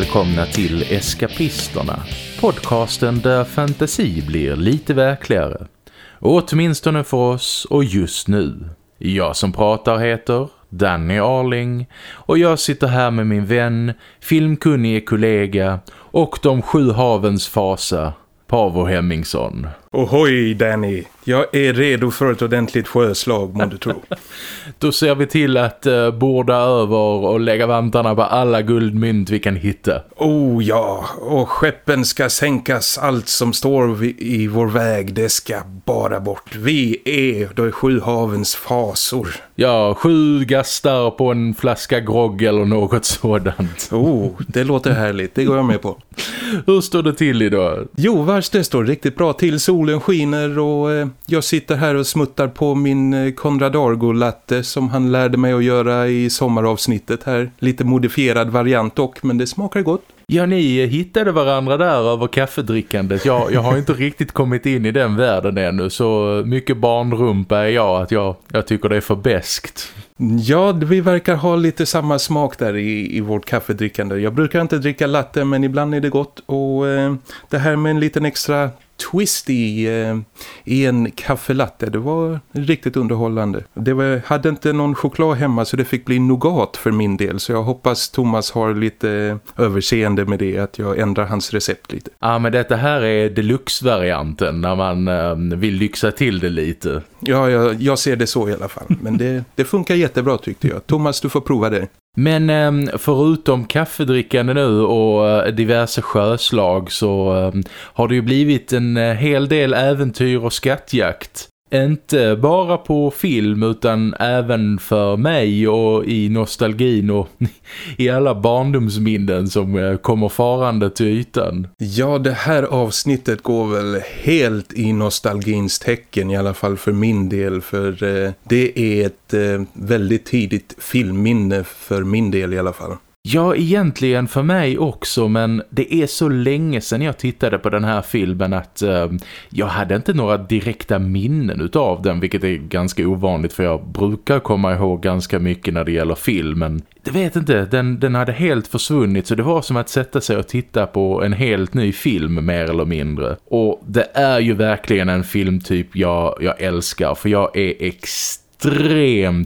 Välkomna till Eskapisterna, podcasten där fantasi blir lite verkligare. Åtminstone för oss och just nu. Jag som pratar heter Danny Arling och jag sitter här med min vän, filmkunnige kollega och de sju havens fasa, Pavo Hemmingsson. Ohoj Danny, jag är redo för ett ordentligt sjöslag må du tro. Då ser vi till att uh, borda över och lägga vantarna på alla guldmynt vi kan hitta. Oh ja, och skeppen ska sänkas. Allt som står i vår väg, det ska bara bort. Vi är de sju havens fasor. Ja, sju gastar på en flaska grogg eller något sådant. Oh, det låter härligt. Det går jag med på. Hur står det till idag? Jo, vars det står riktigt bra till. Solen skiner och eh, jag sitter här och smuttar på min eh, Konrad Argo-latte som han lärde mig att göra i sommaravsnittet här. Lite modifierad variant dock, men det smakar gott. Ja, ni hittade varandra där över kaffedrickandet. Jag, jag har inte riktigt kommit in i den världen ännu så mycket barnrumpa är jag att jag, jag tycker det är för bäskt. Ja, vi verkar ha lite samma smak där i, i vårt kaffedrickande. Jag brukar inte dricka latte men ibland är det gott och eh, det här med en liten extra twist i, eh, i en kaffelatte. Det var riktigt underhållande. Det var, hade inte någon choklad hemma så det fick bli nougat för min del. Så jag hoppas Thomas har lite överseende med det. Att jag ändrar hans recept lite. Ja men detta här är deluxe-varianten när man eh, vill lyxa till det lite. Ja, jag, jag ser det så i alla fall. Men det, det funkar jättebra tyckte jag. Thomas, du får prova det. Men ehm, förutom kaffedrickande nu och eh, diverse sjöslag så ehm, har det ju blivit en eh, hel del äventyr och skattjakt. Inte bara på film utan även för mig och i nostalgin och i alla barndomsminnen som eh, kommer farande till ytan. Ja, det här avsnittet går väl helt i nostalgins tecken i alla fall för min del. För eh, det är ett eh, väldigt tidigt filmminne för min del i alla fall. Ja, egentligen för mig också men det är så länge sedan jag tittade på den här filmen att eh, jag hade inte några direkta minnen utav den vilket är ganska ovanligt för jag brukar komma ihåg ganska mycket när det gäller filmen. Det vet inte, den, den hade helt försvunnit så det var som att sätta sig och titta på en helt ny film mer eller mindre. Och det är ju verkligen en filmtyp jag, jag älskar för jag är extremt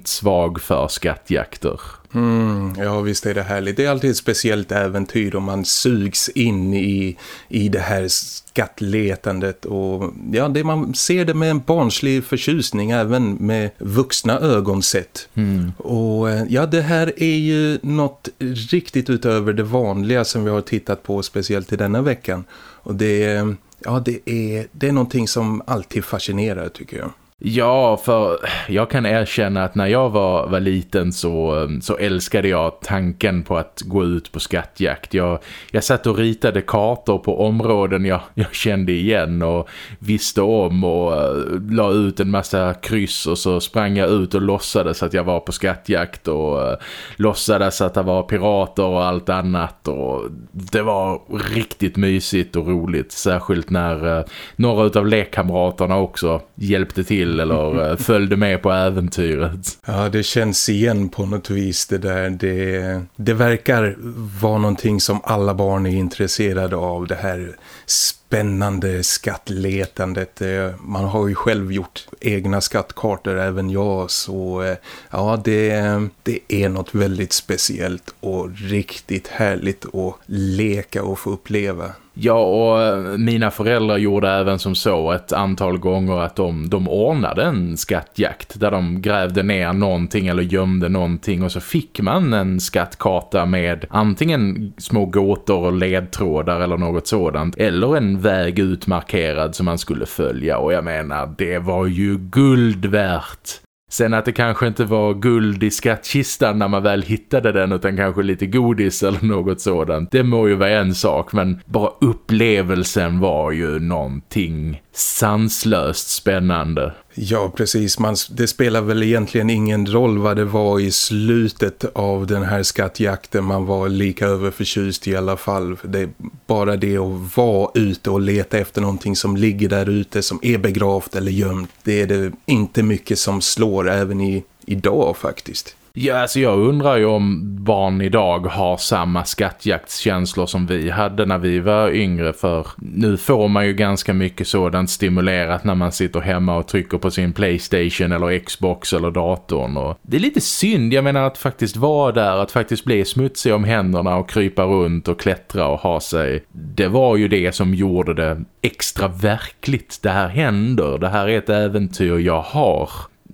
svag för skattjakter. Mm, ja visst är det härligt. Det är alltid ett speciellt äventyr om man sugs in i, i det här skattletandet och ja, det, man ser det med en barnslig förtjusning även med vuxna ögon sett. Mm. Och eh, ja, det här är ju något riktigt utöver det vanliga som vi har tittat på speciellt i denna veckan. Och det, ja, det, är, det är någonting som alltid fascinerar tycker jag. Ja, för jag kan erkänna att när jag var, var liten så, um, så älskade jag tanken på att gå ut på skattjakt. Jag, jag satt och ritade kartor på områden jag, jag kände igen och visste om och uh, la ut en massa kryss och så sprang jag ut och låtsades att jag var på skattjakt och uh, låtsades att det var pirater och allt annat och det var riktigt mysigt och roligt. Särskilt när uh, några av lekkamraterna också hjälpte till till eller eh, följde med på äventyret. Ja, det känns igen på något vis det där. Det, det verkar vara någonting som alla barn är intresserade av. Det här spännande skattletandet. Eh, man har ju själv gjort egna skattkartor, även jag. Så eh, ja, det, det är något väldigt speciellt och riktigt härligt att leka och få uppleva. Ja, och eh, mina föräldrar gjorde även som så ett antal gånger att de, de ordnade en skattjakt där de grävde ner någonting eller gömde någonting. Och så fick man en skattkarta med antingen små gåtor och ledtrådar eller något sådant. Eller en väg utmarkerad som man skulle följa. Och jag menar, det var ju guld värt. Sen att det kanske inte var guld i skattkistan när man väl hittade den utan kanske lite godis eller något sådant. Det må ju vara en sak men bara upplevelsen var ju någonting sanslöst spännande. Ja, precis. Man, det spelar väl egentligen ingen roll vad det var i slutet av den här skattjakten. Man var lika överförtjust i alla fall. Det är bara det att vara ute och leta efter någonting som ligger där ute som är begravt eller gömt. Det är det inte mycket som slår även i, idag faktiskt. Ja, alltså jag undrar ju om barn idag har samma skattjaktskänslor som vi hade när vi var yngre för nu får man ju ganska mycket sådant stimulerat när man sitter hemma och trycker på sin Playstation eller Xbox eller datorn. Och det är lite synd, jag menar att faktiskt vara där, att faktiskt bli smutsig om händerna och krypa runt och klättra och ha sig. Det var ju det som gjorde det extra verkligt. Det här händer, det här är ett äventyr jag har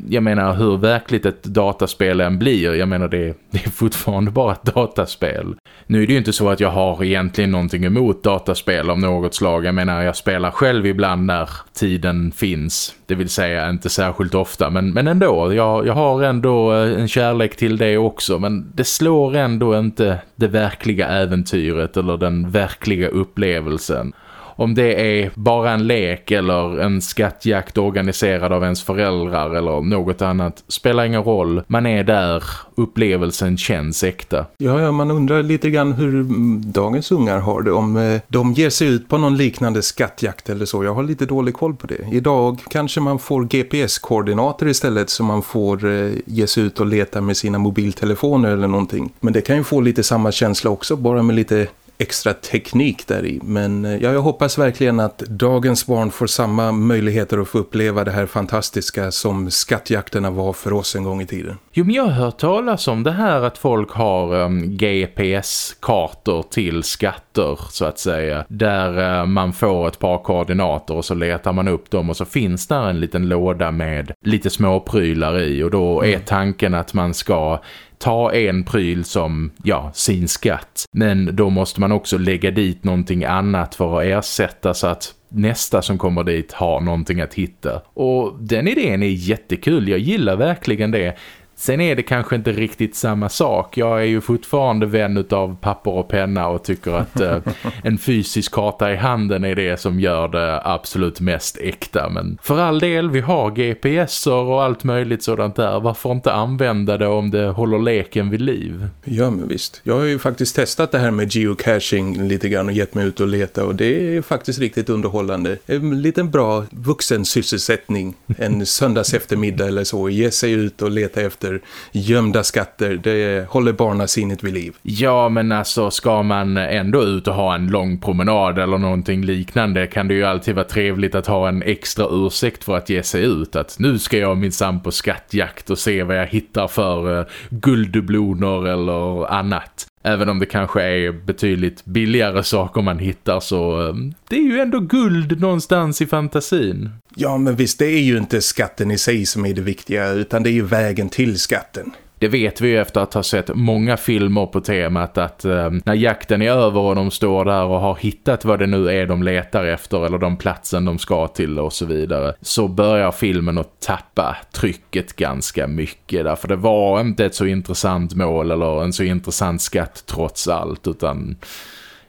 jag menar hur verkligt ett dataspel än blir, jag menar det, det är fortfarande bara ett dataspel. Nu är det ju inte så att jag har egentligen någonting emot dataspel av något slag. Jag menar jag spelar själv ibland när tiden finns. Det vill säga inte särskilt ofta men, men ändå. Jag, jag har ändå eh, en kärlek till det också men det slår ändå inte det verkliga äventyret eller den verkliga upplevelsen om det är bara en lek eller en skattjakt organiserad av ens föräldrar eller något annat spelar ingen roll. Man är där, upplevelsen känns äkta. Ja, ja man undrar lite grann hur dagens ungar har det. Om eh, de ger sig ut på någon liknande skattjakt eller så. Jag har lite dålig koll på det. Idag kanske man får GPS-koordinater istället så man får eh, ge sig ut och leta med sina mobiltelefoner eller någonting. Men det kan ju få lite samma känsla också, bara med lite extra teknik där i. Men eh, ja, jag hoppas verkligen att dagens barn får samma möjligheter att få uppleva det här fantastiska som skattjakterna var för oss en gång i tiden. Jo, men jag har hört talas om det här att folk har um, ehm, GPS-kartor till skatter så att säga. Där uh, man får ett par koordinater och så letar man upp dem och så finns där en liten låda med lite småprylar i och då är mm. tanken att man ska ta en pryl som, ja, sin skatt. Men då måste man också lägga dit någonting annat för att ersätta så att nästa som kommer dit har någonting att hitta. Och den idén är jättekul, jag gillar verkligen det. Sen är det kanske inte riktigt samma sak. Jag är ju fortfarande vän av papper och penna och tycker att eh, en fysisk karta i handen är det som gör det absolut mest äkta. Men för all del, vi har GPSer och allt möjligt sådant där. Varför inte använda det om det håller leken vid liv? Ja, men visst. Jag har ju faktiskt testat det här med geocaching lite grann och gett mig ut och leta och det är faktiskt riktigt underhållande. En liten bra vuxen sysselsättning en söndags eftermiddag eller så. Ge sig ut och leta efter skatter, gömda skatter. Det håller barnasinnet vid liv. Ja, men alltså ska man ändå ut och ha en lång promenad eller någonting liknande kan det ju alltid vara trevligt att ha en extra ursäkt för att ge sig ut. Att nu ska jag minsann på skattjakt och se vad jag hittar för eh, uh, gulddubloner eller annat. Även om det kanske är betydligt billigare saker man hittar så eh, det är ju ändå guld någonstans i fantasin. Ja, men visst, det är ju inte skatten i sig som är det viktiga utan det är ju vägen till skatten. Det vet vi ju efter att ha sett många filmer på temat att eh, när jakten är över och de står där och har hittat vad det nu är de letar efter eller de platsen de ska till och så vidare så börjar filmen att tappa trycket ganska mycket därför det var inte ett så intressant mål eller en så intressant skatt trots allt utan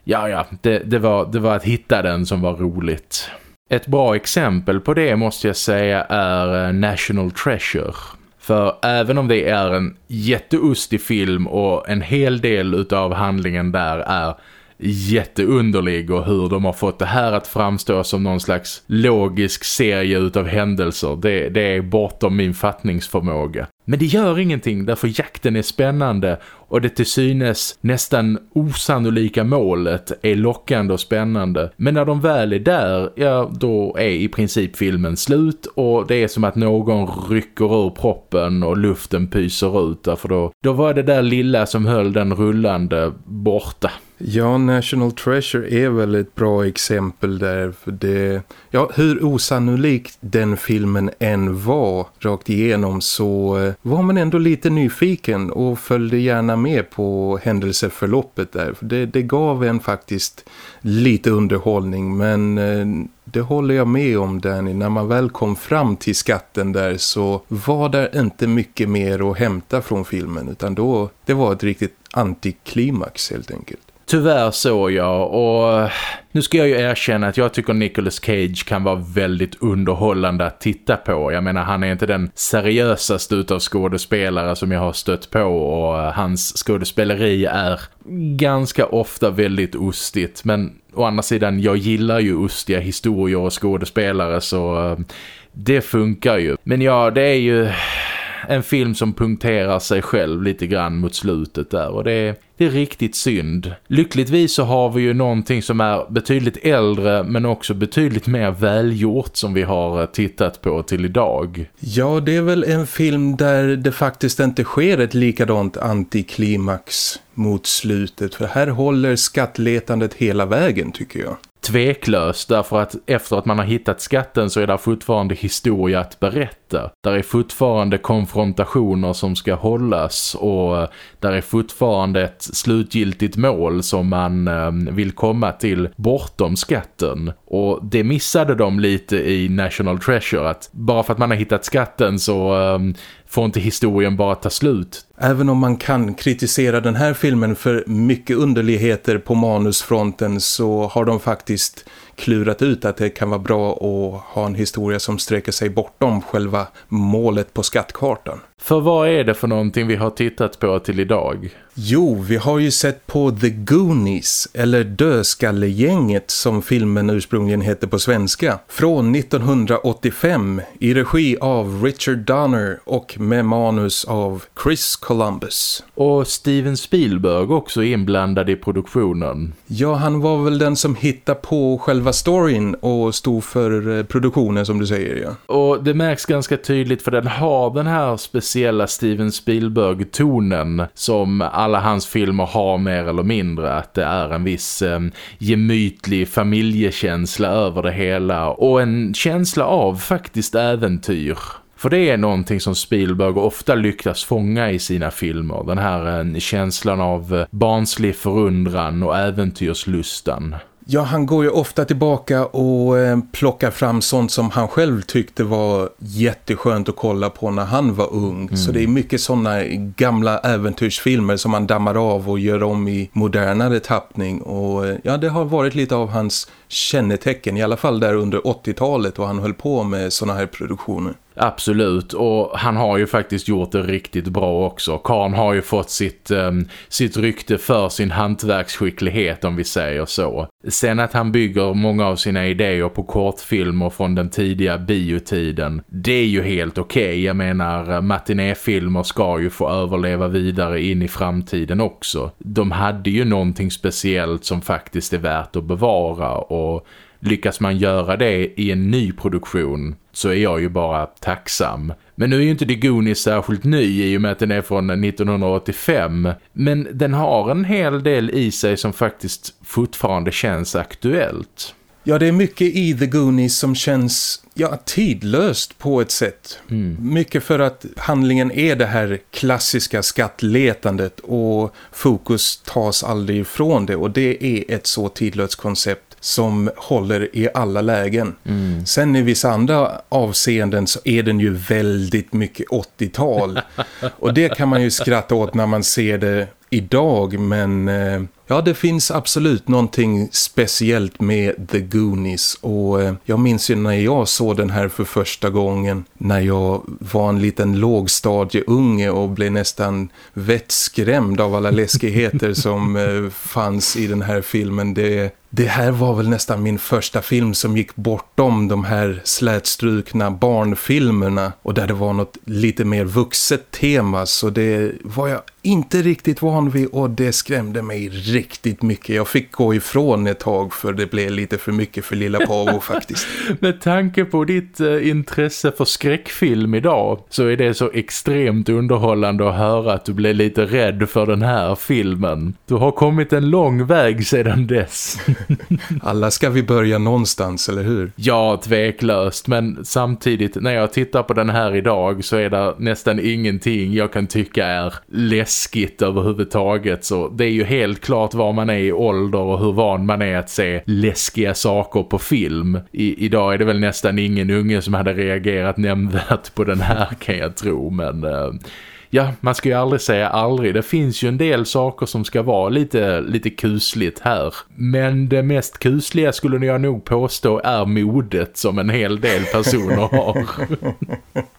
ja ja, det, det, var, det var att hitta den som var roligt. Ett bra exempel på det måste jag säga är eh, National Treasure. För även om det är en jätteustig film och en hel del utav handlingen där är jätteunderlig och hur de har fått det här att framstå som någon slags logisk serie utav händelser. Det, det är bortom min fattningsförmåga. Men det gör ingenting därför jakten är spännande och det till synes nästan osannolika målet är lockande och spännande. Men när de väl är där, ja då är i princip filmen slut och det är som att någon rycker ur proppen och luften pyser ut därför då, då var det där lilla som höll den rullande borta. Ja, National Treasure är väl ett bra exempel där för det... Ja, hur osannolikt den filmen än var rakt igenom så eh, var man ändå lite nyfiken och följde gärna med på händelseförloppet där. Det, det gav en faktiskt lite underhållning men eh, det håller jag med om Danny. När man väl kom fram till skatten där så var det inte mycket mer att hämta från filmen utan då det var ett riktigt antiklimax helt enkelt. Tyvärr så ja och nu ska jag ju erkänna att jag tycker Nicolas Cage kan vara väldigt underhållande att titta på. Jag menar han är inte den seriösaste utav skådespelare som jag har stött på och eh, hans skådespeleri är ganska ofta väldigt ostigt. Men å andra sidan, jag gillar ju ostiga historier och skådespelare så eh, det funkar ju. Men ja, det är ju en film som punkterar sig själv lite grann mot slutet där och det, det är riktigt synd. Lyckligtvis så har vi ju någonting som är betydligt äldre men också betydligt mer välgjort som vi har eh, tittat på till idag. Ja, det är väl en film där det faktiskt inte sker ett likadant antiklimax mot slutet. För här håller skattletandet hela vägen tycker jag tveklöst därför att efter att man har hittat skatten så är det fortfarande historia att berätta. Där är fortfarande konfrontationer som ska hållas och eh, där är fortfarande ett slutgiltigt mål som man eh, vill komma till bortom skatten. Och det missade de lite i National Treasure att bara för att man har hittat skatten så eh, får inte historien bara ta slut. Även om man kan kritisera den här filmen för mycket underligheter på manusfronten så har de faktiskt klurat ut att det kan vara bra att ha en historia som sträcker sig bortom själva målet på skattkartan. För vad är det för någonting vi har tittat på till idag? Jo, vi har ju sett på The Goonies, eller Dödskallegänget som filmen ursprungligen hette på svenska. Från 1985 i regi av Richard Donner och med manus av Chris Columbus. Och Steven Spielberg också inblandad i produktionen. Ja, han var väl den som hittade på själva storyn och stod för eh, produktionen som du säger, ja. Och det märks ganska tydligt för den har den här speciella Steven Spielberg-tonen som alla hans filmer har mer eller mindre. Att det är en viss eh, gemytlig familjekänsla över det hela och en känsla av faktiskt äventyr. För det är någonting som Spielberg ofta lyckas fånga i sina filmer. Den här eh, känslan av eh, barnslig förundran och äventyrslustan. Ja, han går ju ofta tillbaka och eh, plockar fram sånt som han själv tyckte var jätteskönt att kolla på när han var ung. Mm. Så det är mycket sådana gamla äventyrsfilmer som han dammar av och gör om i modernare tappning. Och eh, ja, det har varit lite av hans kännetecken, i alla fall där under 80-talet och han höll på med sådana här produktioner. Absolut, och han har ju faktiskt gjort det riktigt bra också. Karn har ju fått sitt, um, sitt rykte för sin hantverksskicklighet om vi säger så. Sen att han bygger många av sina idéer på kortfilmer från den tidiga biotiden, det är ju helt okej. Okay. Jag menar, eh, matinéfilmer ska ju få överleva vidare in i framtiden också. De hade ju någonting speciellt som faktiskt är värt att bevara och lyckas man göra det i en ny produktion så är jag ju bara tacksam. Men nu är ju inte The Goonies särskilt ny i och med att den är från 1985. Men den har en hel del i sig som faktiskt fortfarande känns aktuellt. Ja, det är mycket i The Goonies som känns ja, tidlöst på ett sätt. Mm. Mycket för att handlingen är det här klassiska skattletandet och fokus tas aldrig ifrån det. Och det är ett så tidlöst koncept som håller i alla lägen. Mm. Sen i vissa andra avseenden så är den ju väldigt mycket 80-tal. och det kan man ju skratta åt när man ser det idag men eh, ja det finns absolut någonting speciellt med The Goonies och eh, jag minns ju när jag såg den här för första gången när jag var en liten lågstadieunge och blev nästan vettskrämd av alla läskigheter som eh, fanns i den här filmen. Det, det här var väl nästan min första film som gick bortom de här slätstrukna barnfilmerna och där det var något lite mer vuxet tema så det var jag inte riktigt van vid och det skrämde mig riktigt mycket. Jag fick gå ifrån ett tag för det blev lite för mycket för lilla Pavo faktiskt. Med tanke på ditt eh, intresse för skräckfilm idag så är det så extremt underhållande att höra att du blev lite rädd för den här filmen. Du har kommit en lång väg sedan dess. Alla ska vi börja någonstans, eller hur? Ja, tveklöst. Men samtidigt, när jag tittar på den här idag så är det nästan ingenting jag kan tycka är läskigt överhuvudtaget. Så det är ju helt klart var man är i ålder och hur van man är att se läskiga saker på film. I, idag är det väl nästan ingen unge som hade reagerat nämnvärt på den här kan jag tro. Men... Uh, ja, man ska ju aldrig säga aldrig. Det finns ju en del saker som ska vara lite, lite kusligt här. Men det mest kusliga skulle jag nog påstå är modet som en hel del personer har.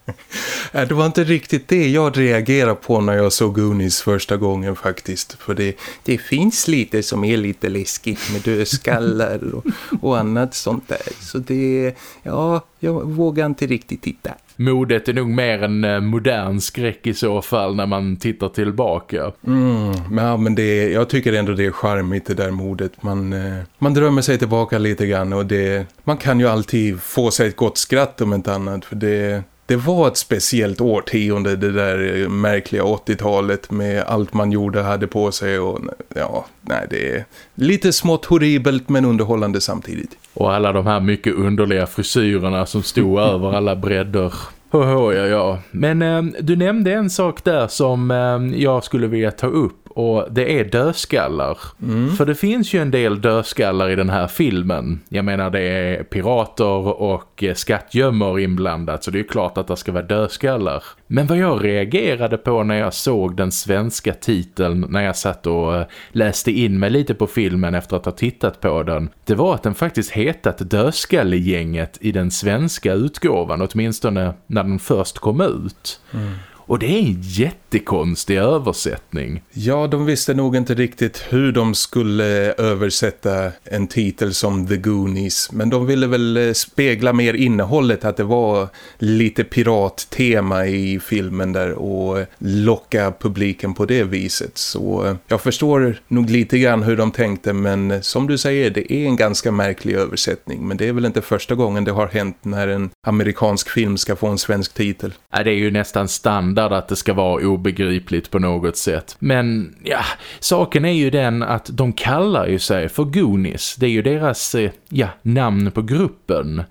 Äh, det var inte riktigt det jag reagerade på när jag såg Goonies första gången faktiskt. För det, det finns lite som är lite läskigt med dödskallar och, och annat sånt där. Så det, ja, jag vågar inte riktigt titta modet är nog mer en eh, modern skräck i så fall när man tittar tillbaka. Mm, ja, men det, jag tycker ändå det är charmigt det där modet. Man, eh, man drömmer sig tillbaka lite grann och det, man kan ju alltid få sig ett gott skratt om inte annat. För det, det var ett speciellt årtionde det där märkliga 80-talet med allt man gjorde hade på sig och ja, nej det är lite smått horribelt men underhållande samtidigt. Och alla de här mycket underliga frisyrerna som stod över alla bredder. Oh, ja, ja. Men eh, du nämnde en sak där som eh, jag skulle vilja ta upp och det är dödskallar. Mm. För det finns ju en del dödskallar i den här filmen. Jag menar det är pirater och skattgömmor inblandat så det är klart att det ska vara dödskallar. Men vad jag reagerade på när jag såg den svenska titeln när jag satt och eh, läste in mig lite på filmen efter att ha tittat på den. Det var att den faktiskt hetat Dödskallegänget i den svenska utgåvan åtminstone när den först kom ut. Mm. Och det är en jättekonstig översättning. Ja, de visste nog inte riktigt hur de skulle översätta en titel som The Goonies. Men de ville väl eh, spegla mer innehållet, att det var lite pirattema i filmen där och locka publiken på det viset. Så eh, jag förstår nog lite grann hur de tänkte men eh, som du säger, det är en ganska märklig översättning. Men det är väl inte första gången det har hänt när en amerikansk film ska få en svensk titel. Ja, det är ju nästan standard standard att det ska vara obegripligt på något sätt. Men ja, saken är ju den att de kallar ju sig för Goonies. Det är ju deras eh, ja, namn på gruppen.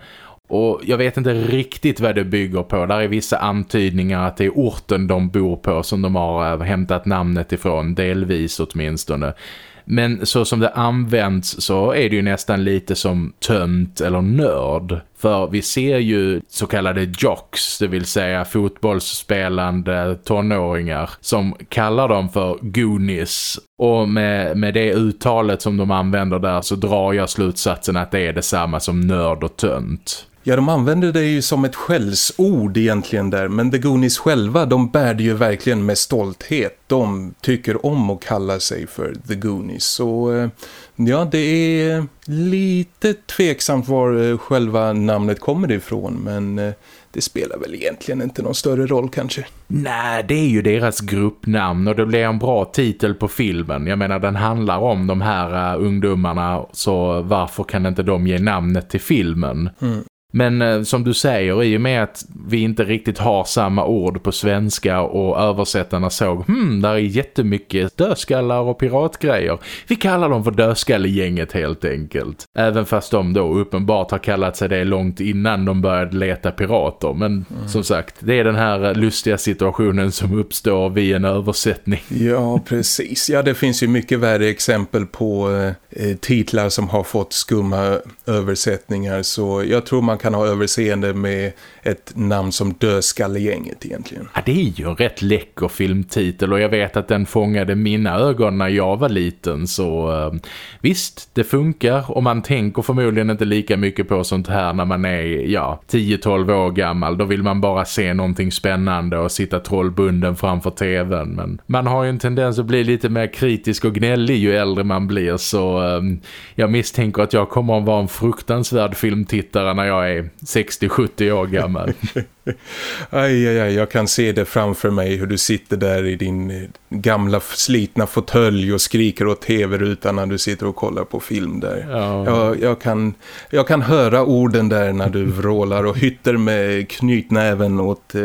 Och jag vet inte riktigt vad det bygger på. Där är vissa antydningar att det är orten de bor på som de har hämtat namnet ifrån, delvis åtminstone. Men så som det används så är det ju nästan lite som tönt eller nörd. För vi ser ju så kallade jocks, det vill säga fotbollsspelande tonåringar som kallar dem för goonies. Och med, med det uttalet som de använder där så drar jag slutsatsen att det är detsamma som nörd och tönt. Ja, de använder det ju som ett skällsord egentligen där. Men The Goonies själva, de bär det ju verkligen med stolthet. De tycker om att kalla sig för The Goonies. Så eh, ja, det är lite tveksamt var eh, själva namnet kommer ifrån. Men eh, det spelar väl egentligen inte någon större roll kanske. Nej, det är ju deras gruppnamn och det blir en bra titel på filmen. Jag menar, den handlar om de här uh, ungdomarna så varför kan inte de ge namnet till filmen? Mm. Men eh, som du säger, i och med att vi inte riktigt har samma ord på svenska och översättarna såg, hmm, där är jättemycket dödskallar och piratgrejer. Vi kallar dem för dödskallegänget helt enkelt. Även fast de då uppenbart har kallat sig det långt innan de började leta pirater. Men mm. som sagt, det är den här lustiga situationen som uppstår vid en översättning. Ja, precis. Ja, det finns ju mycket värre exempel på eh, titlar som har fått skumma översättningar. Så jag tror man kan ha överseende med ett namn som Dödskallegänget egentligen. Ja, det är ju en rätt läcker filmtitel och jag vet att den fångade mina ögon när jag var liten så eh, visst, det funkar och man tänker förmodligen inte lika mycket på sånt här när man är, ja, 10-12 år gammal. Då vill man bara se någonting spännande och sitta trollbunden framför tvn. Men man har ju en tendens att bli lite mer kritisk och gnällig ju äldre man blir så eh, jag misstänker att jag kommer att vara en fruktansvärd filmtittare när jag är är 60-70 år gammal. aj, aj, aj, jag kan se det framför mig hur du sitter där i din eh, gamla slitna fåtölj och skriker åt tv-rutan när du sitter och kollar på film där. Ja. Jag, jag, kan, jag kan höra orden där när du vrålar och hytter med knytnäven åt eh,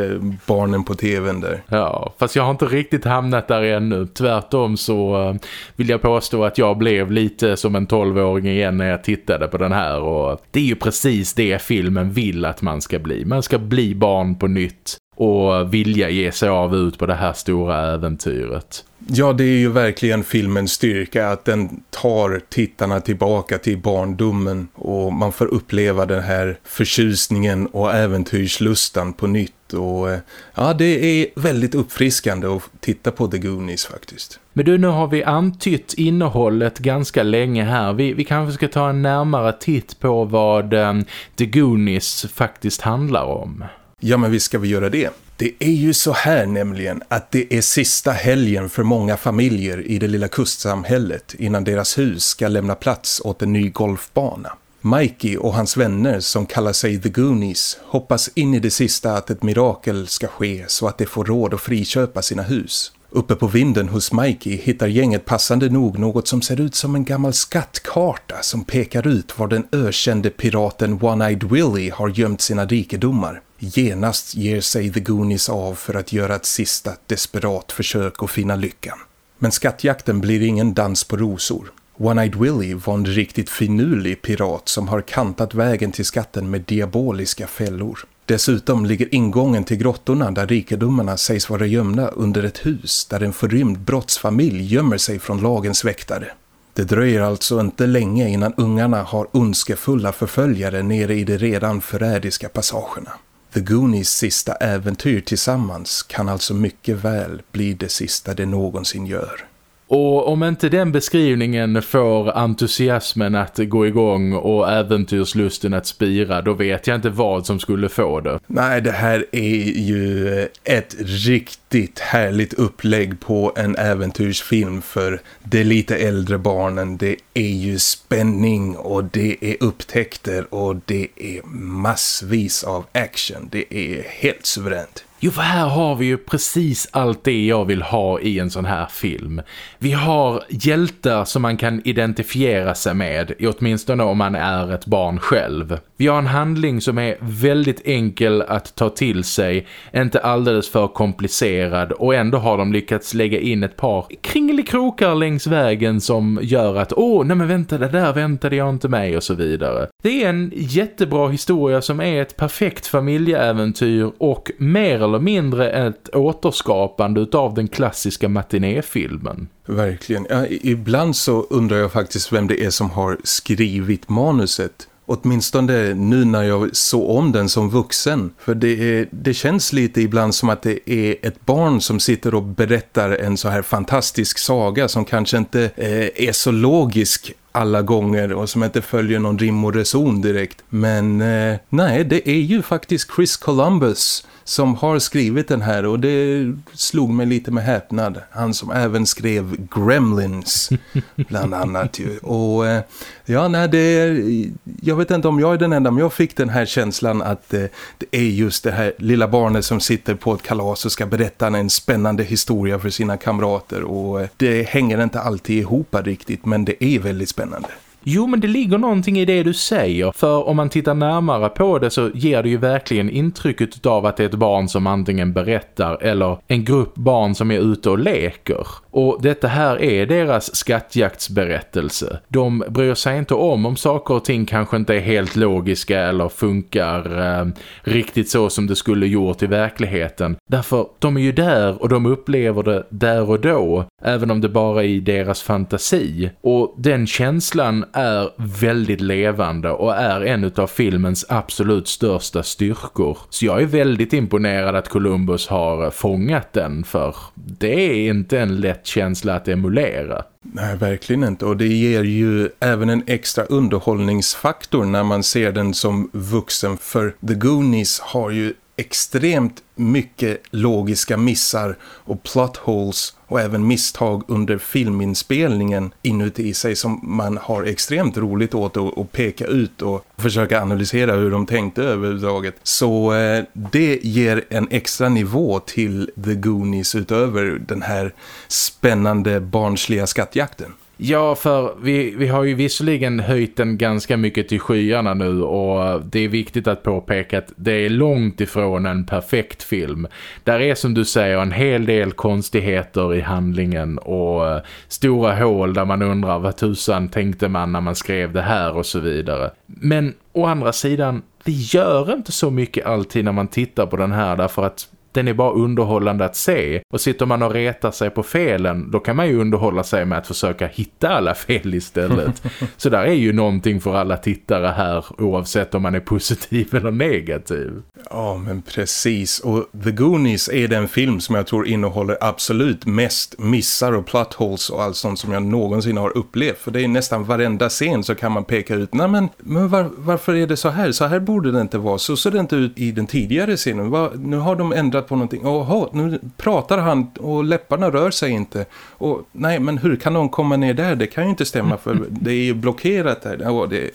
barnen på tvn där. Ja, fast jag har inte riktigt hamnat där ännu. Tvärtom så uh, vill jag påstå att jag blev lite som en 12-åring igen när jag tittade på den här och det är ju precis det filmen vill att man ska bli. Man ska bli barn på nytt och vilja ge sig av ut på det här stora äventyret. Ja, det är ju verkligen filmens styrka att den tar tittarna tillbaka till barndomen och man får uppleva den här förtjusningen och äventyrslustan på nytt. Och ja, det är väldigt uppfriskande att titta på The Goonies faktiskt. Men du, nu har vi antytt innehållet ganska länge här. Vi, vi kanske ska ta en närmare titt på vad um, The Goonies faktiskt handlar om. Ja, men vi ska vi göra det. Det är ju så här nämligen att det är sista helgen för många familjer i det lilla kustsamhället innan deras hus ska lämna plats åt en ny golfbana. Mikey och hans vänner som kallar sig The Goonies hoppas in i det sista att ett mirakel ska ske så att de får råd att friköpa sina hus. Uppe på vinden hos Mikey hittar gänget passande nog något som ser ut som en gammal skattkarta som pekar ut var den ökände piraten One-Eyed Willie har gömt sina rikedomar. Genast ger sig The Goonies av för att göra ett sista desperat försök att finna lyckan. Men skattjakten blir ingen dans på rosor. One-Eyed Willie var en riktigt finurlig pirat som har kantat vägen till skatten med diaboliska fällor. Dessutom ligger ingången till grottorna där rikedomarna sägs vara gömda under ett hus där en förrymd brottsfamilj gömmer sig från lagens väktare. Det dröjer alltså inte länge innan ungarna har ondskefulla förföljare nere i de redan förrädiska passagerna. The Goonies sista äventyr tillsammans kan alltså mycket väl bli det sista det någonsin gör. Och om inte den beskrivningen får entusiasmen att gå igång och äventyrslusten att spira, då vet jag inte vad som skulle få det. Nej, det här är ju ett riktigt härligt upplägg på en äventyrsfilm för de lite äldre barnen. Det är ju spänning och det är upptäckter och det är massvis av action. Det är helt suveränt. Jo, för här har vi ju precis allt det jag vill ha i en sån här film. Vi har hjältar som man kan identifiera sig med, åtminstone om man är ett barn själv. Vi har en handling som är väldigt enkel att ta till sig, inte alldeles för komplicerad och ändå har de lyckats lägga in ett par kringelikrokar längs vägen som gör att åh, nej men vänta, det där väntade jag inte med och så vidare. Det är en jättebra historia som är ett perfekt familjeäventyr och mer eller mindre ett återskapande av den klassiska matinéfilmen. Verkligen. Ja, ibland så undrar jag faktiskt vem det är som har skrivit manuset. Åtminstone nu när jag såg om den som vuxen. För det, det känns lite ibland som att det är ett barn som sitter och berättar en så här fantastisk saga som kanske inte eh, är så logisk alla gånger och som inte följer någon rim och reson direkt. Men eh, nej, det är ju faktiskt Chris Columbus som har skrivit den här och det slog mig lite med häpnad. Han som även skrev Gremlins bland annat ju. Och eh, ja, nej, det jag vet inte om jag är den enda men jag fick den här känslan att eh, det är just det här lilla barnet som sitter på ett kalas och ska berätta en spännande historia för sina kamrater och eh, det hänger inte alltid ihop riktigt men det är väldigt spännande. Jo, men det ligger någonting i det du säger. För om man tittar närmare på det så ger det ju verkligen intrycket av att det är ett barn som antingen berättar eller en grupp barn som är ute och leker. Och detta här är deras skattjaktsberättelse. De bryr sig inte om om saker och ting kanske inte är helt logiska eller funkar eh, riktigt så som det skulle gjort i verkligheten. Därför, de är ju där och de upplever det där och då, även om det bara är i deras fantasi. Och den känslan är väldigt levande och är en av filmens absolut största styrkor. Så jag är väldigt imponerad att Columbus har fångat den för det är inte en lätt känsla att emulera. Nej, verkligen inte. Och det ger ju även en extra underhållningsfaktor när man ser den som vuxen. För The Goonies har ju extremt mycket logiska missar och plot holes och även misstag under filminspelningen inuti sig som man har extremt roligt åt att peka ut och försöka analysera hur de tänkte överhuvudtaget. Så eh, det ger en extra nivå till The Goonies utöver den här spännande barnsliga skattjakten. Ja, för vi, vi har ju visserligen höjt den ganska mycket till skyarna nu och det är viktigt att påpeka att det är långt ifrån en perfekt film. Där är som du säger en hel del konstigheter i handlingen och eh, stora hål där man undrar vad tusan tänkte man när man skrev det här och så vidare. Men å andra sidan, det gör inte så mycket alltid när man tittar på den här därför att den är bara underhållande att se. Och sitter man och retar sig på felen, då kan man ju underhålla sig med att försöka hitta alla fel istället. Så där är ju någonting för alla tittare här, oavsett om man är positiv eller negativ. Ja, men precis. Och The Goonies är den film som jag tror innehåller absolut mest missar och plot holes och allt sånt som jag någonsin har upplevt. För det är nästan varenda scen så kan man peka ut, nej men, men var, varför är det så här? Så här borde det inte vara. Så ser det inte ut i den tidigare scenen. Var, nu har de ändrat på någonting. Åh, nu pratar han och läpparna rör sig inte. Och nej, men hur kan de komma ner där? Det kan ju inte stämma för det är ju blockerat där. Och det,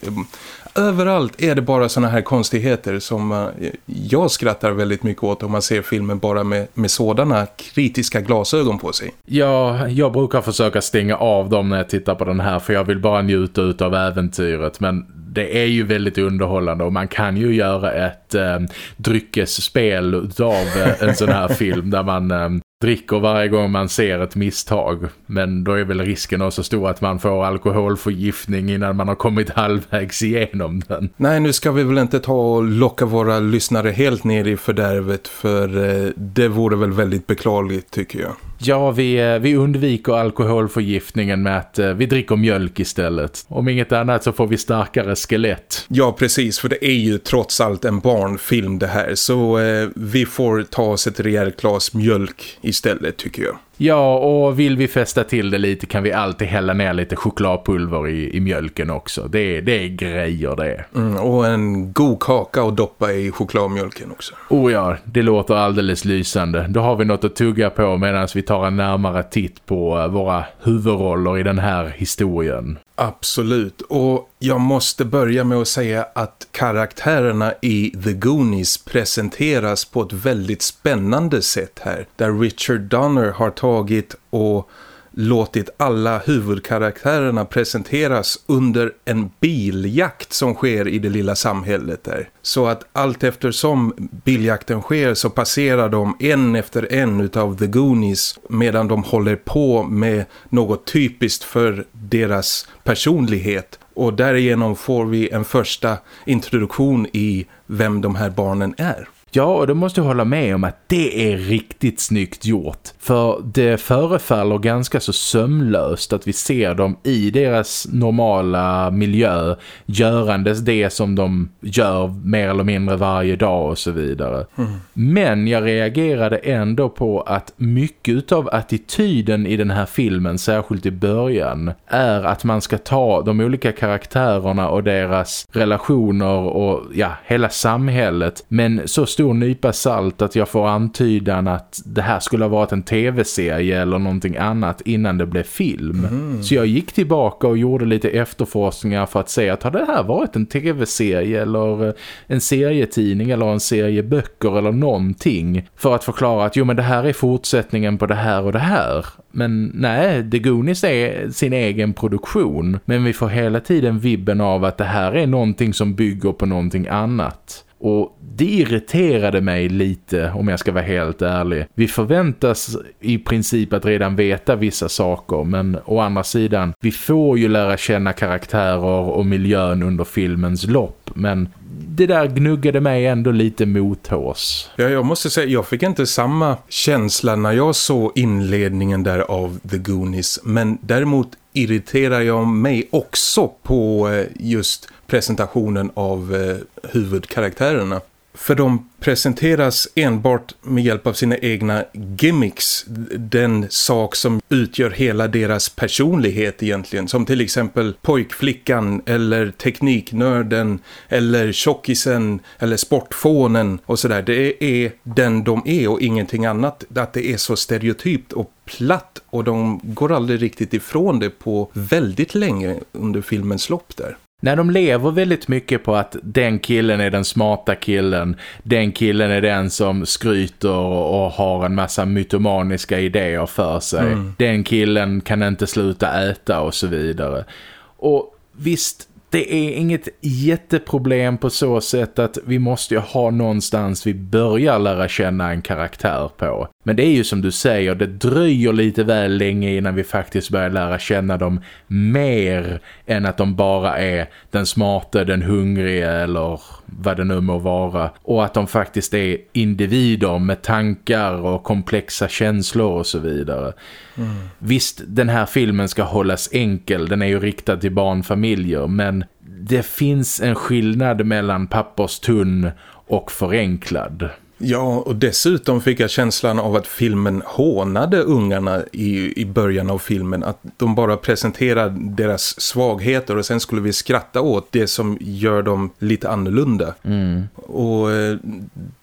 överallt är det bara såna här konstigheter som uh, jag skrattar väldigt mycket åt om man ser filmen bara med, med sådana kritiska glasögon på sig. Ja, jag brukar försöka stänga av dem när jag tittar på den här för jag vill bara njuta ut av äventyret men det är ju väldigt underhållande och man kan ju göra ett eh, dryckesspel av en sån här film där man eh, dricker varje gång man ser ett misstag. Men då är väl risken också stor att man får alkoholförgiftning innan man har kommit halvvägs igenom den. Nej, nu ska vi väl inte ta och locka våra lyssnare helt ner i fördärvet för eh, det vore väl väldigt beklagligt tycker jag. Ja, vi, eh, vi undviker alkoholförgiftningen med att eh, vi dricker mjölk istället. Om inget annat så får vi starkare skelett. Ja, precis. För det är ju trots allt en barnfilm det här. Så eh, vi får ta oss ett rejält glas mjölk istället tycker jag. Ja, och vill vi fästa till det lite kan vi alltid hälla ner lite chokladpulver i, i mjölken också. Det är, det är grejer det. Mm, och en god kaka att doppa i chokladmjölken också. Oh ja, det låter alldeles lysande. Då har vi något att tugga på medan vi tar en närmare titt på eh, våra huvudroller i den här historien. Absolut, och jag måste börja med att säga att karaktärerna i The Goonies presenteras på ett väldigt spännande sätt här. Där Richard Donner har tagit och låtit alla huvudkaraktärerna presenteras under en biljakt som sker i det lilla samhället där. Så att allt eftersom biljakten sker så passerar de en efter en utav The Goonies medan de håller på med något typiskt för deras personlighet. Och därigenom får vi en första introduktion i vem de här barnen är. Ja, och då måste jag hålla med om att det är riktigt snyggt gjort. För det förefaller ganska så sömlöst att vi ser dem i deras normala miljö görandes det som de gör mer eller mindre varje dag och så vidare. Mm. Men jag reagerade ändå på att mycket av attityden i den här filmen, särskilt i början, är att man ska ta de olika karaktärerna och deras relationer och ja, hela samhället men så stor nypa salt att jag får antydan att det här skulle ha varit en tv-serie eller någonting annat innan det blev film. Mm. Så jag gick tillbaka och gjorde lite efterforskningar för att se att har det här varit en tv-serie eller eh, en serietidning eller en serie böcker eller någonting för att förklara att jo men det här är fortsättningen på det här och det här. Men nej, The Goonies är sin egen produktion men vi får hela tiden vibben av att det här är någonting som bygger på någonting annat. Och det irriterade mig lite om jag ska vara helt ärlig. Vi förväntas i princip att redan veta vissa saker men å andra sidan, vi får ju lära känna karaktärer och miljön under filmens lopp men det där gnuggade mig ändå lite mothårs. Ja, jag måste säga, jag fick inte samma känsla när jag såg inledningen där av The Goonies men däremot irriterar jag mig också på eh, just presentationen av eh, huvudkaraktärerna. För de presenteras enbart med hjälp av sina egna gimmicks. Den sak som utgör hela deras personlighet egentligen. Som till exempel pojkflickan eller tekniknörden eller tjockisen eller sportfånen och sådär. Det är den de är och ingenting annat. Att det är så stereotypt och platt och de går aldrig riktigt ifrån det på väldigt länge under filmens lopp där. När de lever väldigt mycket på att den killen är den smarta killen, den killen är den som skryter och har en massa mytomaniska idéer för sig. Mm. Den killen kan inte sluta äta och så vidare. Och visst, det är inget jätteproblem på så sätt att vi måste ju ha någonstans vi börjar lära känna en karaktär på. Men det är ju som du säger, det dröjer lite väl länge innan vi faktiskt börjar lära känna dem mer än att de bara är den smarta, den hungriga eller vad det nu må vara. Och att de faktiskt är individer med tankar och komplexa känslor och så vidare. Mm. Visst, den här filmen ska hållas enkel, den är ju riktad till barnfamiljer men det finns en skillnad mellan papperstunn och förenklad. Ja, och dessutom fick jag känslan av att filmen hånade ungarna i, i början av filmen. Att de bara presenterade deras svagheter och sen skulle vi skratta åt det som gör dem lite annorlunda. Mm. Och eh,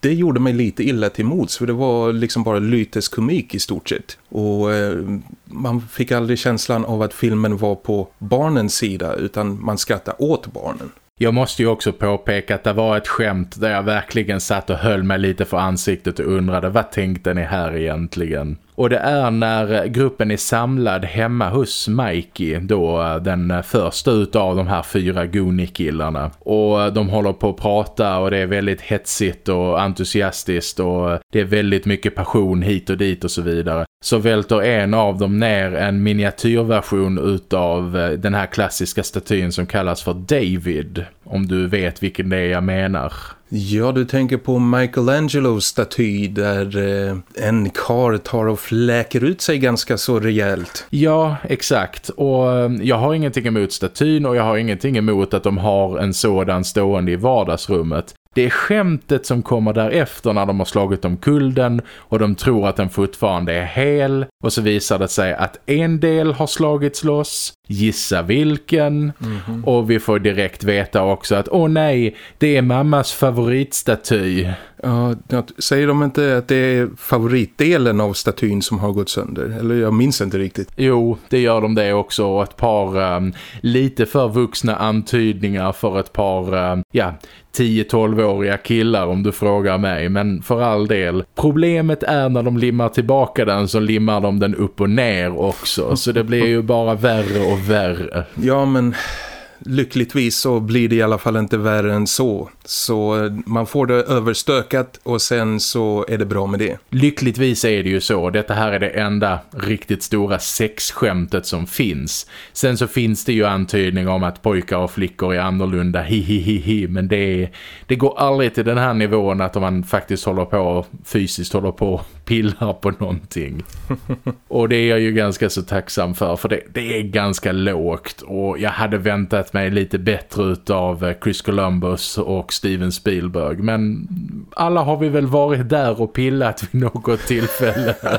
det gjorde mig lite illa till mods för det var liksom bara lyteskomik i stort sett. Och eh, man fick aldrig känslan av att filmen var på barnens sida utan man skrattade åt barnen. Jag måste ju också påpeka att det var ett skämt där jag verkligen satt och höll mig lite för ansiktet och undrade vad tänkte ni här egentligen? Och det är när gruppen är samlad hemma hos Mikey, då den första utav de här fyra Goonie-killarna. Och de håller på att prata och det är väldigt hetsigt och entusiastiskt och det är väldigt mycket passion hit och dit och så vidare. Så välter en av dem ner en miniatyrversion utav eh, den här klassiska statyn som kallas för David. Om du vet vilken det är jag menar. Ja, du tänker på Michelangelos staty där eh, en kar tar och fläker ut sig ganska så rejält. Ja, exakt. Och eh, jag har ingenting emot statyn och jag har ingenting emot att de har en sådan stående i vardagsrummet. Det är skämtet som kommer därefter när de har slagit om kulden och de tror att den fortfarande är hel och så visar det sig att en del har slagits loss, gissa vilken mm -hmm. och vi får direkt veta också att åh nej, det är mammas favoritstaty. Ja, säger de inte att det är favoritdelen av statyn som har gått sönder? Eller jag minns inte riktigt. Jo, det gör de det också och ett par um, lite för vuxna antydningar för ett par, um, ja, 10-12-åriga killar om du frågar mig. Men för all del, problemet är när de limmar tillbaka den så limmar de den upp och ner också. Så det blir ju bara värre och värre. Ja, men lyckligtvis så blir det i alla fall inte värre än så. Så eh, man får det överstökat och sen så är det bra med det. Lyckligtvis är det ju så. Detta här är det enda riktigt stora sexskämtet som finns. Sen så finns det ju antydning om att pojkar och flickor är annorlunda. Hihihihi. Men det, det går aldrig till den här nivån att man faktiskt håller på fysiskt håller på pillar på någonting. och det är jag ju ganska så tacksam för. För det, det är ganska lågt. Och jag hade väntat mig lite bättre av eh, Chris Columbus och Steven Spielberg. Men alla har vi väl varit där och pillat vid något tillfälle.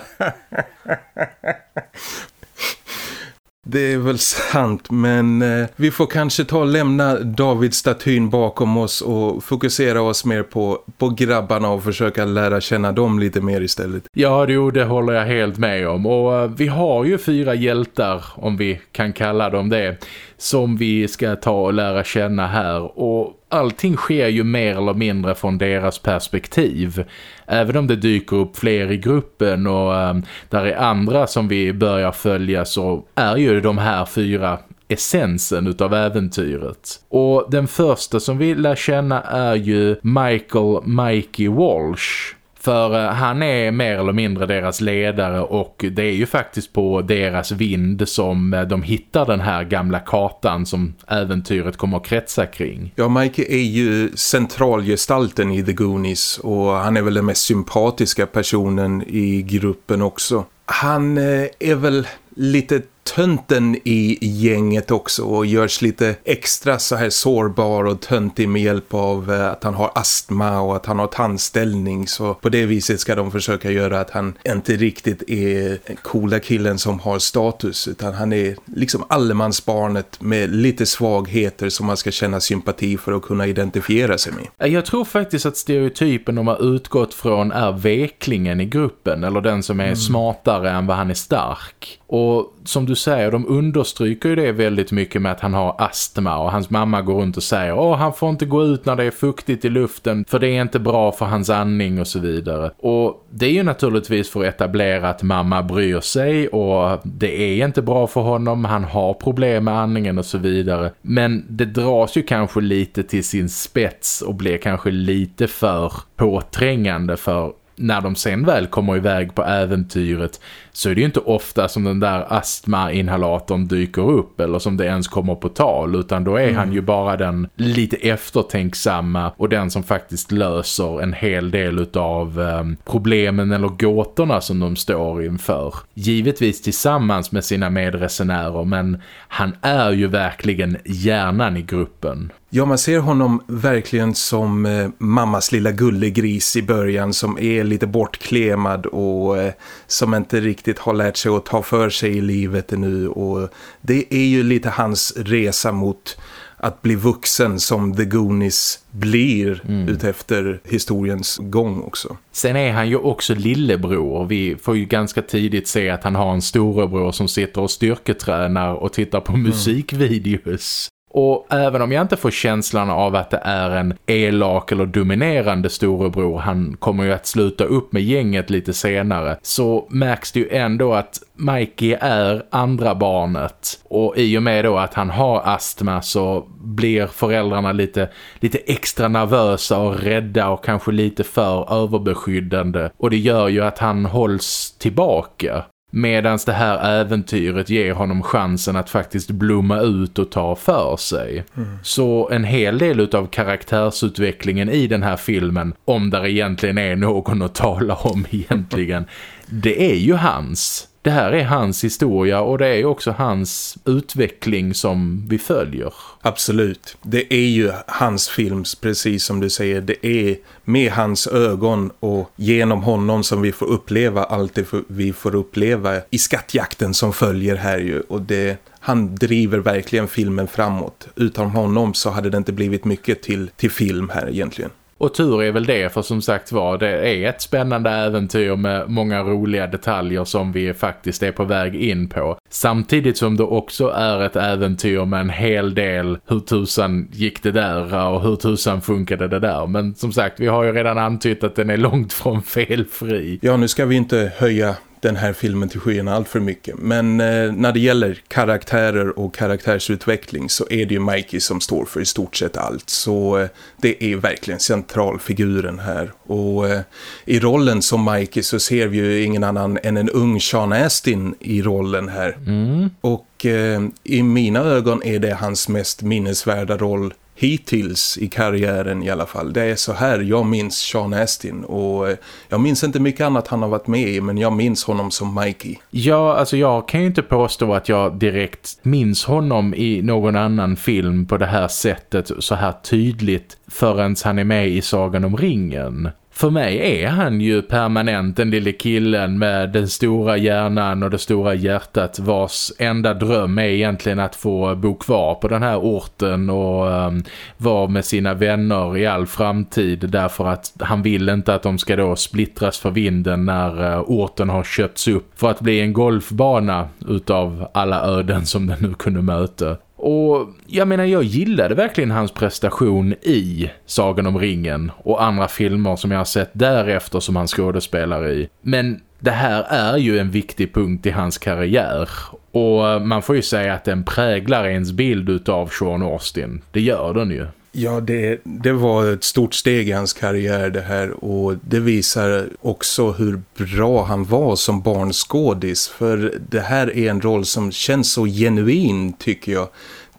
Det är väl sant men eh, vi får kanske ta och lämna David-statyn bakom oss och fokusera oss mer på, på grabbarna och försöka lära känna dem lite mer istället. Ja, jo, det håller jag helt med om. Och eh, vi har ju fyra hjältar, om vi kan kalla dem det, som vi ska ta och lära känna här. Och allting sker ju mer eller mindre från deras perspektiv. Även om det dyker upp fler i gruppen och um, där är andra som vi börjar följa så är ju de här fyra essensen utav äventyret. Och den första som vi lär känna är ju Michael Mikey Walsh för eh, han är mer eller mindre deras ledare och det är ju faktiskt på deras vind som eh, de hittar den här gamla kartan som äventyret kommer att kretsa kring. Ja, Mike är ju centralgestalten i The Goonies och han är väl den mest sympatiska personen i gruppen också. Han eh, är väl lite tönten i gänget också och görs lite extra så här sårbar och töntig med hjälp av eh, att han har astma och att han har tandställning så på det viset ska de försöka göra att han inte riktigt är coola killen som har status utan han är liksom allemansbarnet med lite svagheter som man ska känna sympati för att kunna identifiera sig med. Jag tror faktiskt att stereotypen de har utgått från är veklingen i gruppen eller den som är mm. smartare än vad han är stark. Och som du säger, de understryker ju det väldigt mycket med att han har astma och hans mamma går runt och säger att han får inte gå ut när det är fuktigt i luften för det är inte bra för hans andning och så vidare. Och det är ju naturligtvis för att etablera att mamma bryr sig och det är inte bra för honom, han har problem med andningen och så vidare. Men det dras ju kanske lite till sin spets och blir kanske lite för påträngande för när de sen väl kommer iväg på äventyret så är det ju inte ofta som den där astma-inhalatorn dyker upp eller som det ens kommer på tal utan då är mm. han ju bara den lite eftertänksamma och den som faktiskt löser en hel del av eh, problemen eller gåtorna som de står inför. Givetvis tillsammans med sina medresenärer men han är ju verkligen hjärnan i gruppen. Ja, man ser honom verkligen som eh, mammas lilla gullegris i början som är lite bortklemad och eh, som inte riktigt har lärt sig att ta för sig i livet nu och det är ju lite hans resa mot att bli vuxen som The Goonies blir mm. utefter historiens gång också. Sen är han ju också lillebror. Vi får ju ganska tidigt se att han har en storebror som sitter och styrketränar och tittar på mm. musikvideos. Och även om jag inte får känslan av att det är en elak eller dominerande storebror, han kommer ju att sluta upp med gänget lite senare, så märks det ju ändå att Mikey är andra barnet. Och i och med då att han har astma så blir föräldrarna lite, lite extra nervösa och rädda och kanske lite för överbeskyddande. Och det gör ju att han hålls tillbaka. Medan det här äventyret ger honom chansen att faktiskt blomma ut och ta för sig. Mm. Så en hel del av karaktärsutvecklingen i den här filmen, om där egentligen är någon att tala om egentligen, det är ju hans det här är hans historia och det är också hans utveckling som vi följer. Absolut. Det är ju hans film, precis som du säger. Det är med hans ögon och genom honom som vi får uppleva allt det vi får uppleva i skattjakten som följer här ju. Och det, han driver verkligen filmen framåt. Utan honom så hade det inte blivit mycket till, till film här egentligen. Och tur är väl det för som sagt var det är ett spännande äventyr med många roliga detaljer som vi faktiskt är på väg in på. Samtidigt som det också är ett äventyr med en hel del hur tusan gick det där och hur tusan funkade det där. Men som sagt vi har ju redan antytt att den är långt från felfri. Ja nu ska vi inte höja den här filmen till skyarna allt för mycket. Men eh, när det gäller karaktärer och karaktärsutveckling så är det ju Mikey som står för i stort sett allt. Så eh, det är verkligen centralfiguren här. Och eh, i rollen som Mikey så ser vi ju ingen annan än en ung Sean Astin i rollen här. Mm. Och eh, i mina ögon är det hans mest minnesvärda roll hittills i karriären i alla fall. Det är så här jag minns Sean Astin och eh, jag minns inte mycket annat han har varit med i men jag minns honom som Mikey. Ja, alltså jag kan ju inte påstå att jag direkt minns honom i någon annan film på det här sättet så här tydligt förrän han är med i Sagan om ringen. För mig är han ju permanent den lille killen med den stora hjärnan och det stora hjärtat vars enda dröm är egentligen att få bo kvar på den här orten och um, vara med sina vänner i all framtid därför att han vill inte att de ska då splittras för vinden när uh, orten har köpts upp för att bli en golfbana utav alla öden som den nu kunde möta. Och jag menar, jag gillade verkligen hans prestation i Sagan om ringen och andra filmer som jag har sett därefter som han skådespelar i. Men det här är ju en viktig punkt i hans karriär och man får ju säga att den präglar ens bild av Sean Austin. Det gör den ju. Ja, det, det var ett stort steg i hans karriär det här och det visar också hur bra han var som barnskådis för det här är en roll som känns så genuin tycker jag.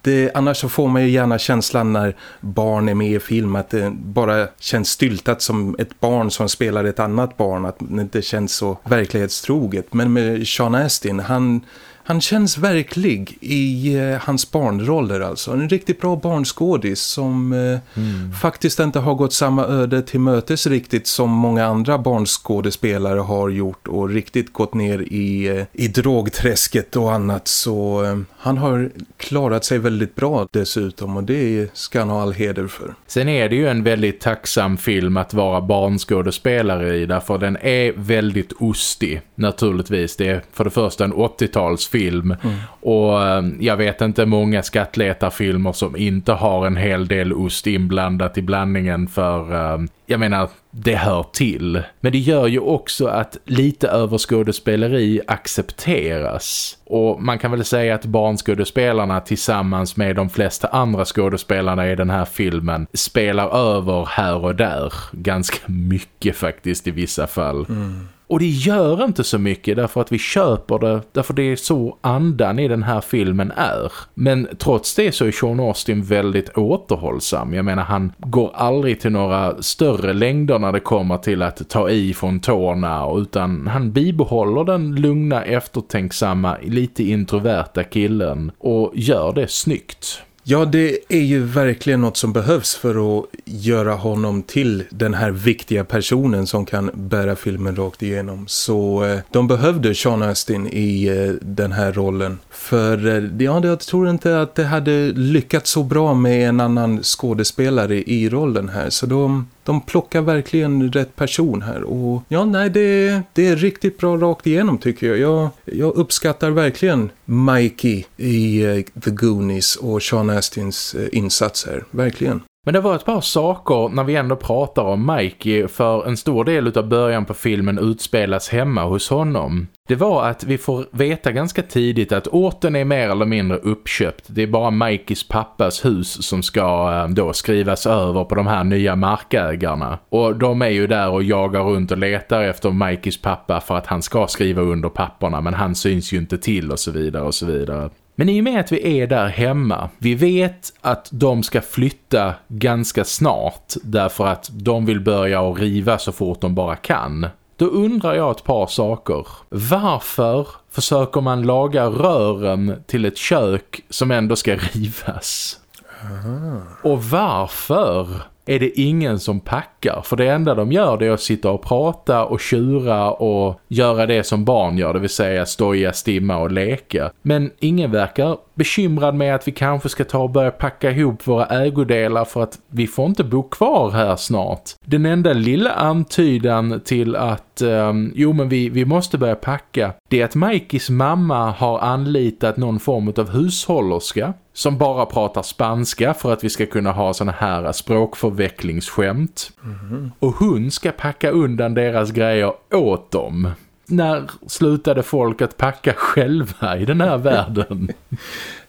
Det, annars så får man ju gärna känslan när barn är med i film att det bara känns styltat som ett barn som spelar ett annat barn, att det inte känns så verklighetstroget. Men med Sean Astin, han han känns verklig i eh, hans barnroller alltså. En riktigt bra barnskådis som eh, mm. faktiskt inte har gått samma öde till mötes riktigt som många andra barnskådespelare har gjort och riktigt gått ner i, eh, i drogträsket och annat. Så eh, han har klarat sig väldigt bra dessutom och det ska han ha all heder för. Sen är det ju en väldigt tacksam film att vara barnskådespelare i därför den är väldigt ostig naturligtvis. Det är för det första en 80-talsfilm film. Mm. Och eh, jag vet inte många skattletarfilmer som inte har en hel del ost inblandat i blandningen för eh, jag menar det hör till. Men det gör ju också att lite överskådespeleri accepteras. Och man kan väl säga att barnskådespelarna tillsammans med de flesta andra skådespelarna i den här filmen spelar över här och där ganska mycket faktiskt i vissa fall. Mm. Och det gör inte så mycket därför att vi köper det, därför det är så andan i den här filmen är. Men trots det så är Sean Austin väldigt återhållsam. Jag menar han går aldrig till några större längder när det kommer till att ta i från tårna utan han bibehåller den lugna, eftertänksamma, lite introverta killen och gör det snyggt. Ja, det är ju verkligen något som behövs för att göra honom till den här viktiga personen som kan bära filmen rakt igenom. Så eh, de behövde Sean Astin i eh, den här rollen. För eh, ja, jag tror inte att det hade lyckats så bra med en annan skådespelare i rollen här. Så de, de plockar verkligen rätt person här. Och ja, nej, det, det är riktigt bra rakt igenom tycker jag. Jag, jag uppskattar verkligen Mikey i eh, The Goonies och Sean Astins eh, insats här. Verkligen. Men det var ett par saker när vi ändå pratar om Mikey för en stor del av början på filmen utspelas hemma hos honom. Det var att vi får veta ganska tidigt att orten är mer eller mindre uppköpt. Det är bara Mikeys pappas hus som ska eh, då skrivas över på de här nya markägarna. Och de är ju där och jagar runt och letar efter Mikeys pappa för att han ska skriva under papperna men han syns ju inte till och så vidare och så vidare. Men i och med att vi är där hemma, vi vet att de ska flytta ganska snart därför att de vill börja att riva så fort de bara kan. Då undrar jag ett par saker. Varför försöker man laga rören till ett kök som ändå ska rivas? Aha. Och varför är det ingen som packar. För det enda de gör det är att sitta och prata och tjura och göra det som barn gör. Det vill säga stoja, stimma och leka. Men ingen verkar bekymrad med att vi kanske ska ta och börja packa ihop våra ägodelar för att vi får inte bo kvar här snart. Den enda lilla antydan till att um, jo men vi, vi måste börja packa det är att Mikeys mamma har anlitat någon form av hushållerska som bara pratar spanska för att vi ska kunna ha såna här språkförvecklingsskämt. Mm. Och hon ska packa undan deras grejer åt dem när slutade folk att packa själva i den här världen?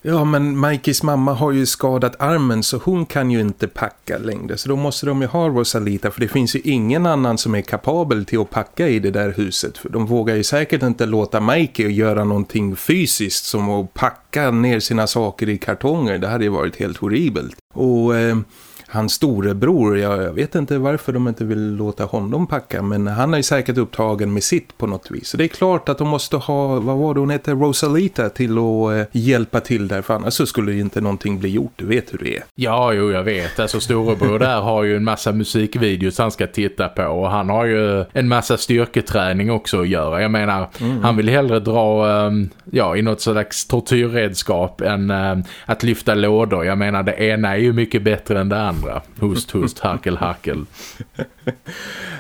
Ja, men Mikeys mamma har ju skadat armen så hon kan ju inte packa längre. Så då måste de ju ha Rosalita för det finns ju ingen annan som är kapabel till att packa i det där huset. För de vågar ju säkert inte låta Mikey göra någonting fysiskt som att packa ner sina saker i kartonger. Det hade ju varit helt horribelt. Och... Eh, hans storebror, jag, jag vet inte varför de inte vill låta honom packa men han är ju säkert upptagen med sitt på något vis. Så det är klart att de måste ha, vad var det hon heter, Rosalita till att eh, hjälpa till där för annars så skulle inte någonting bli gjort, du vet hur det är. Ja, jo jag vet. Alltså storebror där har ju en massa musikvideos han ska titta på och han har ju en massa styrketräning också att göra. Jag menar, mm. han vill hellre dra um, ja, i något slags tortyrredskap än um, att lyfta lådor. Jag menar, det ena är ju mycket bättre än det andra varandra. Hust, hust, harkel, harkel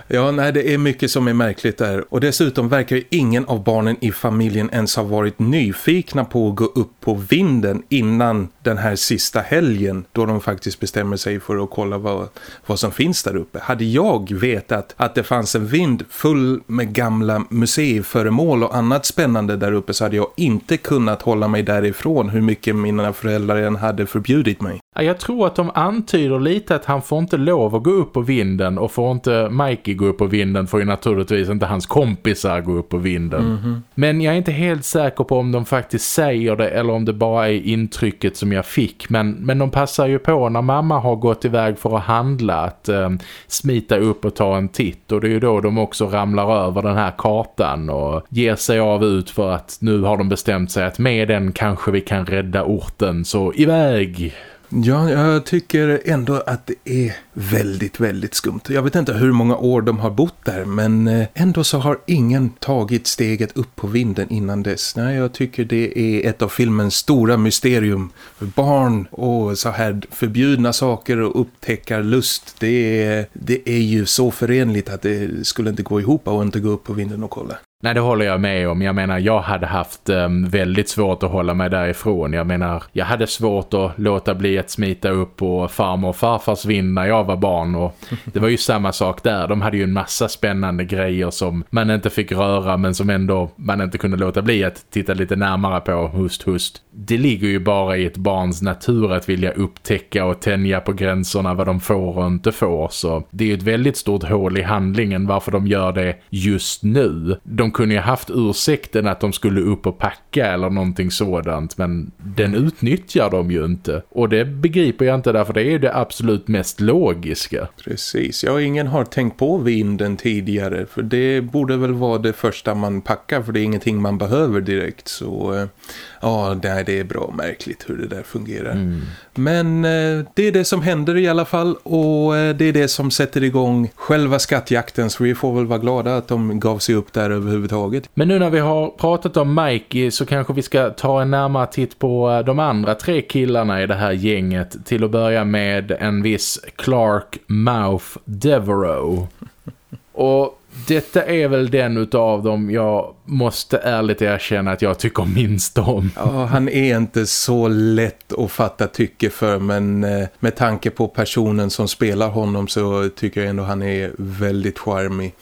ja, nej, det är mycket som är märkligt där. Och dessutom verkar ju ingen av barnen i familjen ens ha varit nyfikna på att gå upp på vinden innan den här sista helgen då de faktiskt bestämmer sig för att kolla vad, vad som finns där uppe. Hade jag vetat att det fanns en vind full med gamla museiföremål och annat spännande där uppe så hade jag inte kunnat hålla mig därifrån hur mycket mina föräldrar än hade förbjudit mig. Jag tror att de antyder lite att han får inte lov att gå upp på vinden och får inte Mikey gå upp på vinden får ju naturligtvis inte hans kompisar gå upp på vinden. Mm -hmm. Men jag är inte helt säker på om de faktiskt säger det eller om det bara är intrycket som jag fick. Men, men de passar ju på när mamma har gått iväg för att handla att eh, smita upp och ta en titt. Och det är ju då de också ramlar över den här kartan och ger sig av ut för att nu har de bestämt sig att med den kanske vi kan rädda orten. Så iväg! Ja, jag tycker ändå att det är väldigt, väldigt skumt. Jag vet inte hur många år de har bott där men eh, ändå så har ingen tagit steget upp på vinden innan dess. Nej, jag tycker det är ett av filmens stora mysterium. Barn och så här förbjudna saker och upptäckar lust. Det är, det är ju så förenligt att det skulle inte gå ihop och inte gå upp på vinden och kolla. Nej, det håller jag med om. Jag menar, jag hade haft um, väldigt svårt att hålla mig därifrån. Jag menar, jag hade svårt att låta bli att smita upp på farmor och farfars vind när jag var barn. Och det var ju samma sak där. De hade ju en massa spännande grejer som man inte fick röra men som ändå man inte kunde låta bli att titta lite närmare på. Hust, hust. Det ligger ju bara i ett barns natur att vilja upptäcka och tänja på gränserna vad de får och inte får. Så det är ju ett väldigt stort hål i handlingen varför de gör det just nu. De de kunde ju haft ursäkten att de skulle upp och packa eller någonting sådant men den utnyttjar de ju inte. Och det begriper jag inte därför det är det absolut mest logiska. Precis, ja ingen har tänkt på vinden tidigare för det borde väl vara det första man packar för det är ingenting man behöver direkt så eh, ja det är bra märkligt hur det där fungerar. Mm. Men eh, det är det som händer i alla fall och eh, det är det som sätter igång själva skattjakten så vi får väl vara glada att de gav sig upp där överhuvudtaget. Men nu när vi har pratat om Mikey så kanske vi ska ta en närmare titt på eh, de andra tre killarna i det här gänget till att börja med en viss Clark Mouth Devereaux. Och detta är väl den utav dem jag måste ärligt erkänna att jag tycker minst om. Ja, han är inte så lätt att fatta tycke för men eh, med tanke på personen som spelar honom så tycker jag ändå han är väldigt charmig.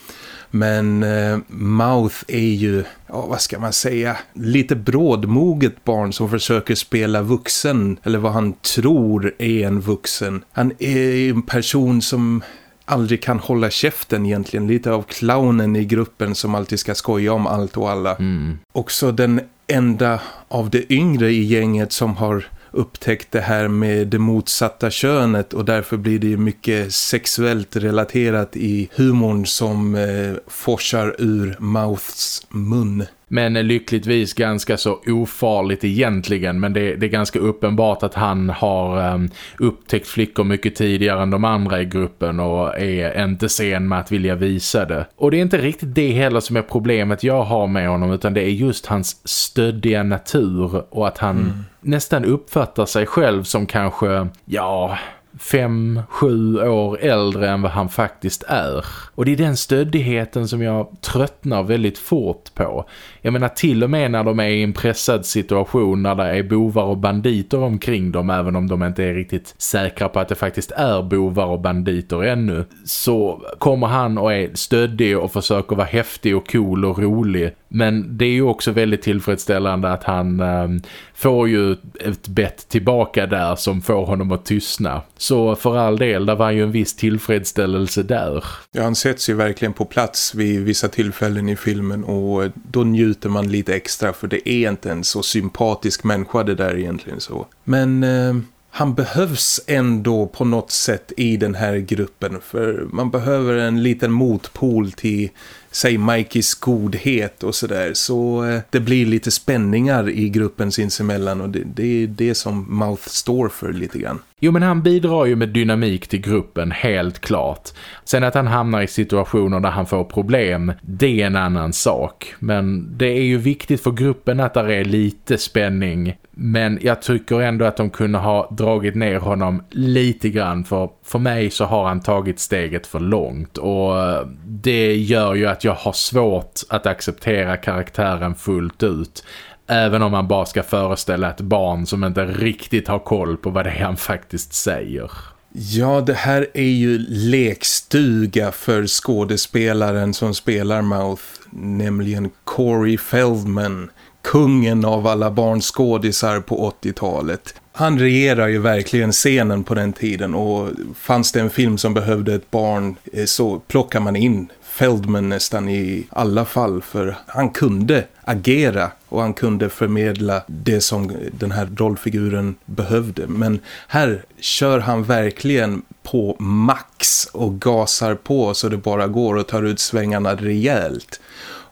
Men eh, Mouth är ju, ja, vad ska man säga, lite brådmoget barn som försöker spela vuxen. Eller vad han tror är en vuxen. Han är en person som aldrig kan hålla käften egentligen. Lite av clownen i gruppen som alltid ska skoja om allt och alla. Mm. Också den enda av det yngre i gänget som har upptäckt det här med det motsatta könet och därför blir det mycket sexuellt relaterat i humorn som eh, forsar ur Mouths mun. Men lyckligtvis ganska så ofarligt egentligen. Men det, det är ganska uppenbart att han har um, upptäckt flickor mycket tidigare än de andra i gruppen. Och är inte sen med att vilja visa det. Och det är inte riktigt det heller som är problemet jag har med honom. Utan det är just hans stöddiga natur. Och att han mm. nästan uppfattar sig själv som kanske, ja fem, sju år äldre än vad han faktiskt är. Och det är den stöddigheten som jag tröttnar väldigt fort på. Jag menar till och med när de är i en pressad situation när det är bovar och banditer omkring dem även om de inte är riktigt säkra på att det faktiskt är bovar och banditer ännu så kommer han och är stöddig och försöker vara häftig och cool och rolig men det är ju också väldigt tillfredsställande att han eh, får ju ett bett tillbaka där som får honom att tystna. Så för all del, det var ju en viss tillfredsställelse där. Ja, han sätts ju verkligen på plats vid vissa tillfällen i filmen och då njuter man lite extra för det är inte en så sympatisk människa det där egentligen så. Men... Eh han behövs ändå på något sätt i den här gruppen för man behöver en liten motpol till säg Mikeys godhet och sådär så eh, det blir lite spänningar i gruppen sinsemellan och det, det är det som Mouth står för lite grann. Jo men han bidrar ju med dynamik till gruppen, helt klart. Sen att han hamnar i situationer där han får problem, det är en annan sak. Men det är ju viktigt för gruppen att det är lite spänning. Men jag tycker ändå att de kunde ha dragit ner honom lite grann för för mig så har han tagit steget för långt och eh, det gör ju att jag har svårt att acceptera karaktären fullt ut Även om man bara ska föreställa ett barn som inte riktigt har koll på vad det är han faktiskt säger. Ja, det här är ju lekstuga för skådespelaren som spelar Mouth, nämligen Corey Feldman, kungen av alla barnskådisar på 80-talet. Han regerar ju verkligen scenen på den tiden och fanns det en film som behövde ett barn eh, så plockar man in Feldman nästan i alla fall för han kunde agera och han kunde förmedla det som den här rollfiguren behövde. Men här kör han verkligen på max och gasar på så det bara går och tar ut svängarna rejält.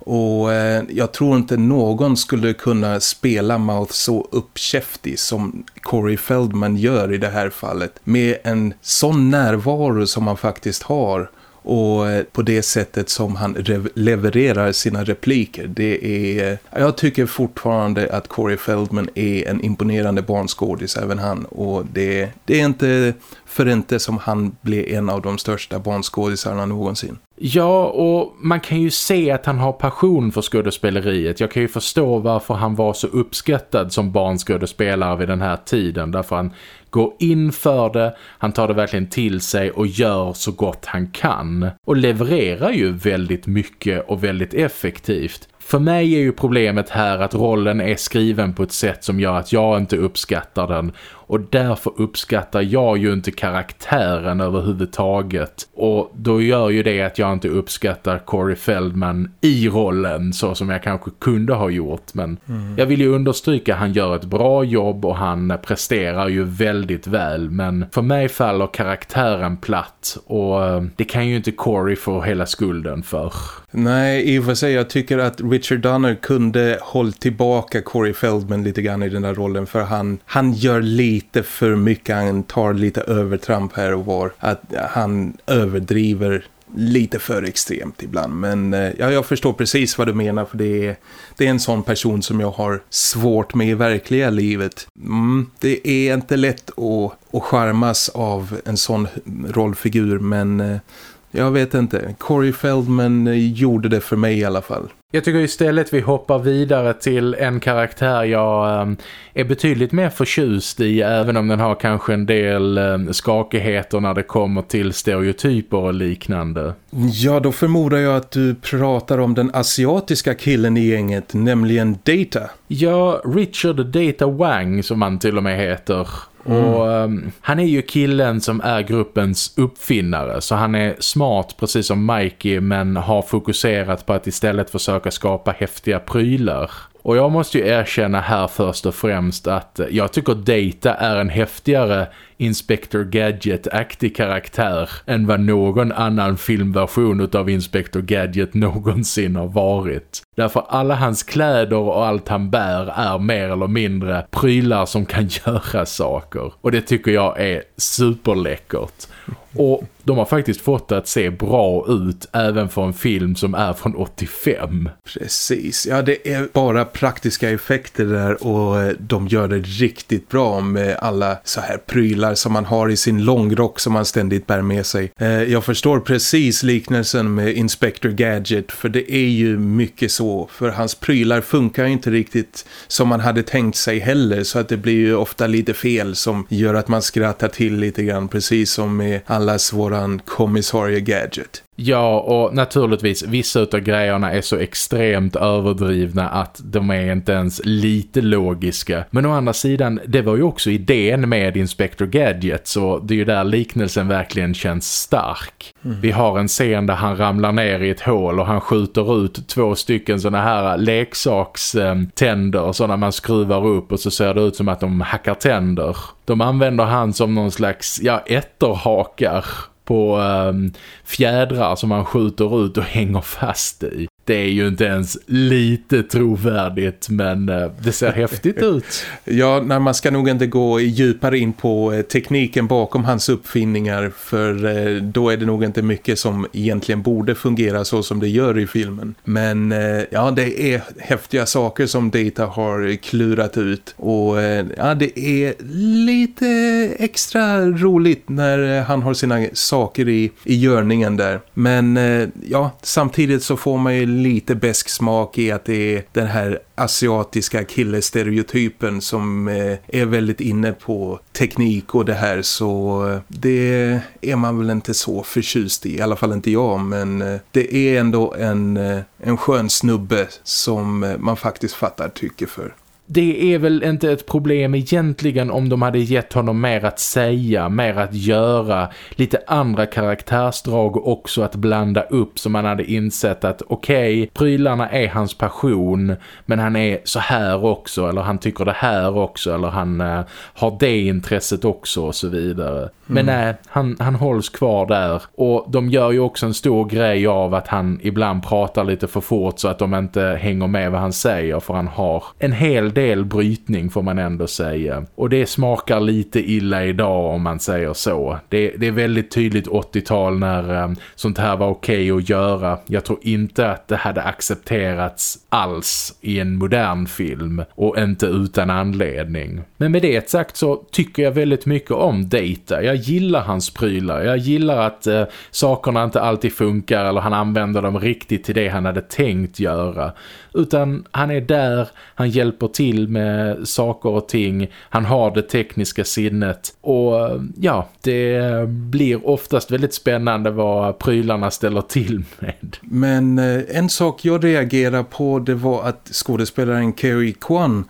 Och eh, jag tror inte någon skulle kunna spela Mouth så uppkäftig som Corey Feldman gör i det här fallet. Med en sån närvaro som han faktiskt har och eh, på det sättet som han levererar sina repliker. Det är, eh, jag tycker fortfarande att Corey Feldman är en imponerande barnskådis, även han. Och det, det är inte för inte som han blir en av de största barnskådisarna någonsin. Ja, och man kan ju se att han har passion för skådespeleriet. Jag kan ju förstå varför han var så uppskattad som barnskådespelare vid den här tiden. Därför han går in för det, han tar det verkligen till sig och gör så gott han kan. Och levererar ju väldigt mycket och väldigt effektivt. För mig är ju problemet här att rollen är skriven på ett sätt som gör att jag inte uppskattar den och därför uppskattar jag ju inte karaktären överhuvudtaget och då gör ju det att jag inte uppskattar Corey Feldman i rollen så som jag kanske kunde ha gjort men mm. jag vill ju understryka att han gör ett bra jobb och han presterar ju väldigt väl men för mig faller karaktären platt och eh, det kan ju inte Corey få hela skulden för. Nej, i och för sig jag tycker att Richard Donner kunde hålla tillbaka Corey Feldman lite grann i den här rollen för han, han gör lite lite för mycket, han tar lite övertramp här och var. Att han överdriver lite för extremt ibland. Men eh, ja, jag förstår precis vad du menar för det är, det är en sån person som jag har svårt med i verkliga livet. Mm, det är inte lätt att, att charmas av en sån rollfigur men eh, jag vet inte. Corey Feldman eh, gjorde det för mig i alla fall. Jag tycker istället vi hoppar vidare till en karaktär jag ähm, är betydligt mer förtjust i även om den har kanske en del ähm, skakigheter när det kommer till stereotyper och liknande. Ja, då förmodar jag att du pratar om den asiatiska killen i gänget, nämligen Data. Ja, Richard Data Wang som han till och med heter. Mm. Och um, han är ju killen som är gruppens uppfinnare så han är smart precis som Mikey men har fokuserat på att istället försöka skapa häftiga prylar. Och jag måste ju erkänna här först och främst att jag tycker Data är en häftigare Inspector Gadget-aktig karaktär än vad någon annan filmversion av Inspector Gadget någonsin har varit. Därför alla hans kläder och allt han bär är mer eller mindre prylar som kan göra saker. Och det tycker jag är superläckert. Och de har faktiskt fått det att se bra ut även för en film som är från 85. Precis, ja det är bara praktiska effekter där och eh, de gör det riktigt bra med alla så här prylar som man har i sin långrock som man ständigt bär med sig. Eh, jag förstår precis liknelsen med Inspector Gadget för det är ju mycket så för hans prylar funkar ju inte riktigt som man hade tänkt sig heller så att det blir ju ofta lite fel som gör att man skrattar till lite grann precis som med allas våran kommissarie Gadget. Ja, och naturligtvis vissa av grejerna är så extremt överdrivna att de är inte ens lite logiska. Men å andra sidan, det var ju också idén med Inspector Gadget så det är ju där liknelsen verkligen känns stark. Mm. Vi har en scen där han ramlar ner i ett hål och han skjuter ut två stycken sådana här leksakständer sådana man skruvar upp och så ser det ut som att de hackar tänder. De använder han som någon slags, ja, etterhakar på um, fjädrar som man skjuter ut och hänger fast i det är ju inte ens lite trovärdigt men eh, det ser häftigt ut. Ja, nej, man ska nog inte gå djupare in på eh, tekniken bakom hans uppfinningar för eh, då är det nog inte mycket som egentligen borde fungera så som det gör i filmen. Men ja, det är häftiga saker som Data har klurat ut och ja, det är lite extra roligt när han har sina saker i, i görningen där. Men ja, samtidigt så får man ju lite besk smak i att det är den här asiatiska killestereotypen som eh, är väldigt inne på teknik och det här. Så eh, det är man väl inte så förtjust i, i alla fall inte jag. Men eh, det är ändå en, en skön snubbe som man faktiskt fattar tycker för det är väl inte ett problem egentligen om de hade gett honom mer att säga, mer att göra, lite andra karaktärsdrag också att blanda upp så man hade insett att okej, okay, prylarna är hans passion men han är så här också eller han tycker det här också eller han uh, har det intresset också och så vidare. Men mm. nej, han, han hålls kvar där och de gör ju också en stor grej av att han ibland pratar lite för fort så att de inte hänger med vad han säger för han har en hel del brytning får man ändå säga. Och det smakar lite illa idag om man säger så. Det, det är väldigt tydligt 80-tal när um, sånt här var okej okay att göra. Jag tror inte att det hade accepterats alls i en modern film och inte utan anledning. Men med det sagt så tycker jag väldigt mycket om Data. Jag gillar hans prylar. Jag gillar att eh, sakerna inte alltid funkar eller han använder dem riktigt till det han hade tänkt göra. Utan han är där, han hjälper till med saker och ting. Han har det tekniska sinnet. Och eh, ja, det blir oftast väldigt spännande vad prylarna ställer till med. Men eh, en sak jag reagerar på det var att skådespelaren Kerry Kwan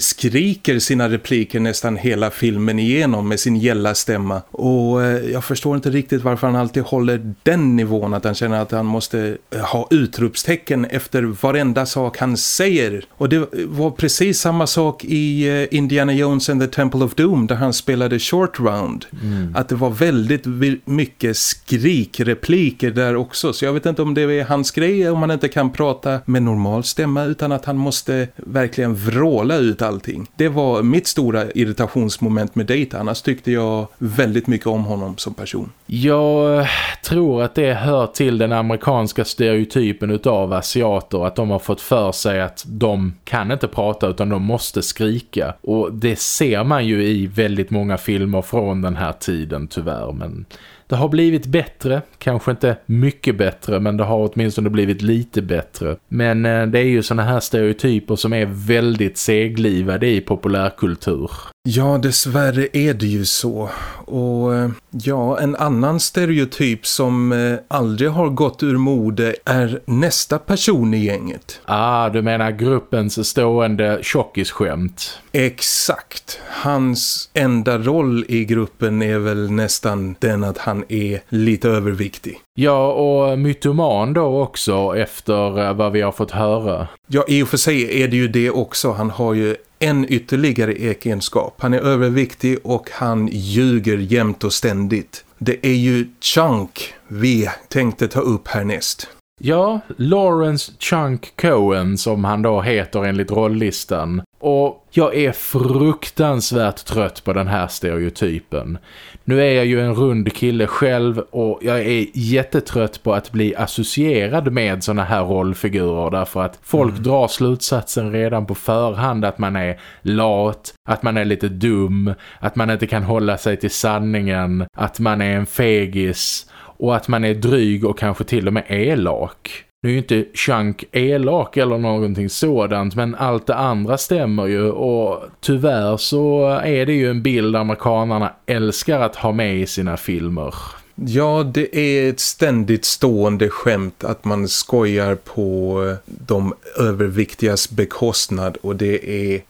skriker sina repliker nästan hela filmen igenom med sin gälla stämma. Och eh, jag förstår inte riktigt varför han alltid håller den nivån att han känner att han måste eh, ha utropstecken efter varenda sak han säger. Och det var precis samma sak i eh, Indiana Jones and the Temple of Doom där han spelade Short Round. Mm. Att det var väldigt mycket skrikrepliker där också. Så jag vet inte om det är hans grej om man inte kan prata med normal stämma utan att han måste verkligen vråla ut allting. Det var mitt stora irritationsmoment med Data. Annars tyckte jag väldigt mycket om honom som person. Jag eh, tror att det hör till den amerikanska stereotypen utav asiater att de har fått för sig att de kan inte prata utan de måste skrika. Och det ser man ju i väldigt många filmer från den här tiden tyvärr. Men det har blivit bättre, kanske inte mycket bättre men det har åtminstone blivit lite bättre. Men eh, det är ju såna här stereotyper som är väldigt seglivade i populärkultur. Ja, dessvärre är det ju så. Och eh, ja, en annan stereotyp som eh, aldrig har gått ur mode är nästa person i gänget. Ah, du menar gruppens stående tjockisskämt. Exakt. Hans enda roll i gruppen är väl nästan den att han är lite överviktig. Ja, och mytoman då också efter eh, vad vi har fått höra. Ja, i och för sig är det ju det också. Han har ju en ytterligare egenskap. Han är överviktig och han ljuger jämt och ständigt. Det är ju Chunk vi tänkte ta upp härnäst. Ja, Lawrence Chunk Cohen som han då heter enligt rolllistan. Och jag är fruktansvärt trött på den här stereotypen. Nu är jag ju en rund kille själv och jag är jättetrött på att bli associerad med såna här rollfigurer därför att folk mm. drar slutsatsen redan på förhand att man är lat, att man är lite dum, att man inte kan hålla sig till sanningen, att man är en fegis och att man är dryg och kanske till och med elak. Nu är ju inte Chunk elak eller någonting sådant men allt det andra stämmer ju och tyvärr så är det ju en bild amerikanerna älskar att ha med i sina filmer. Ja, det är ett ständigt stående skämt att man skojar på de överviktigas bekostnad och det är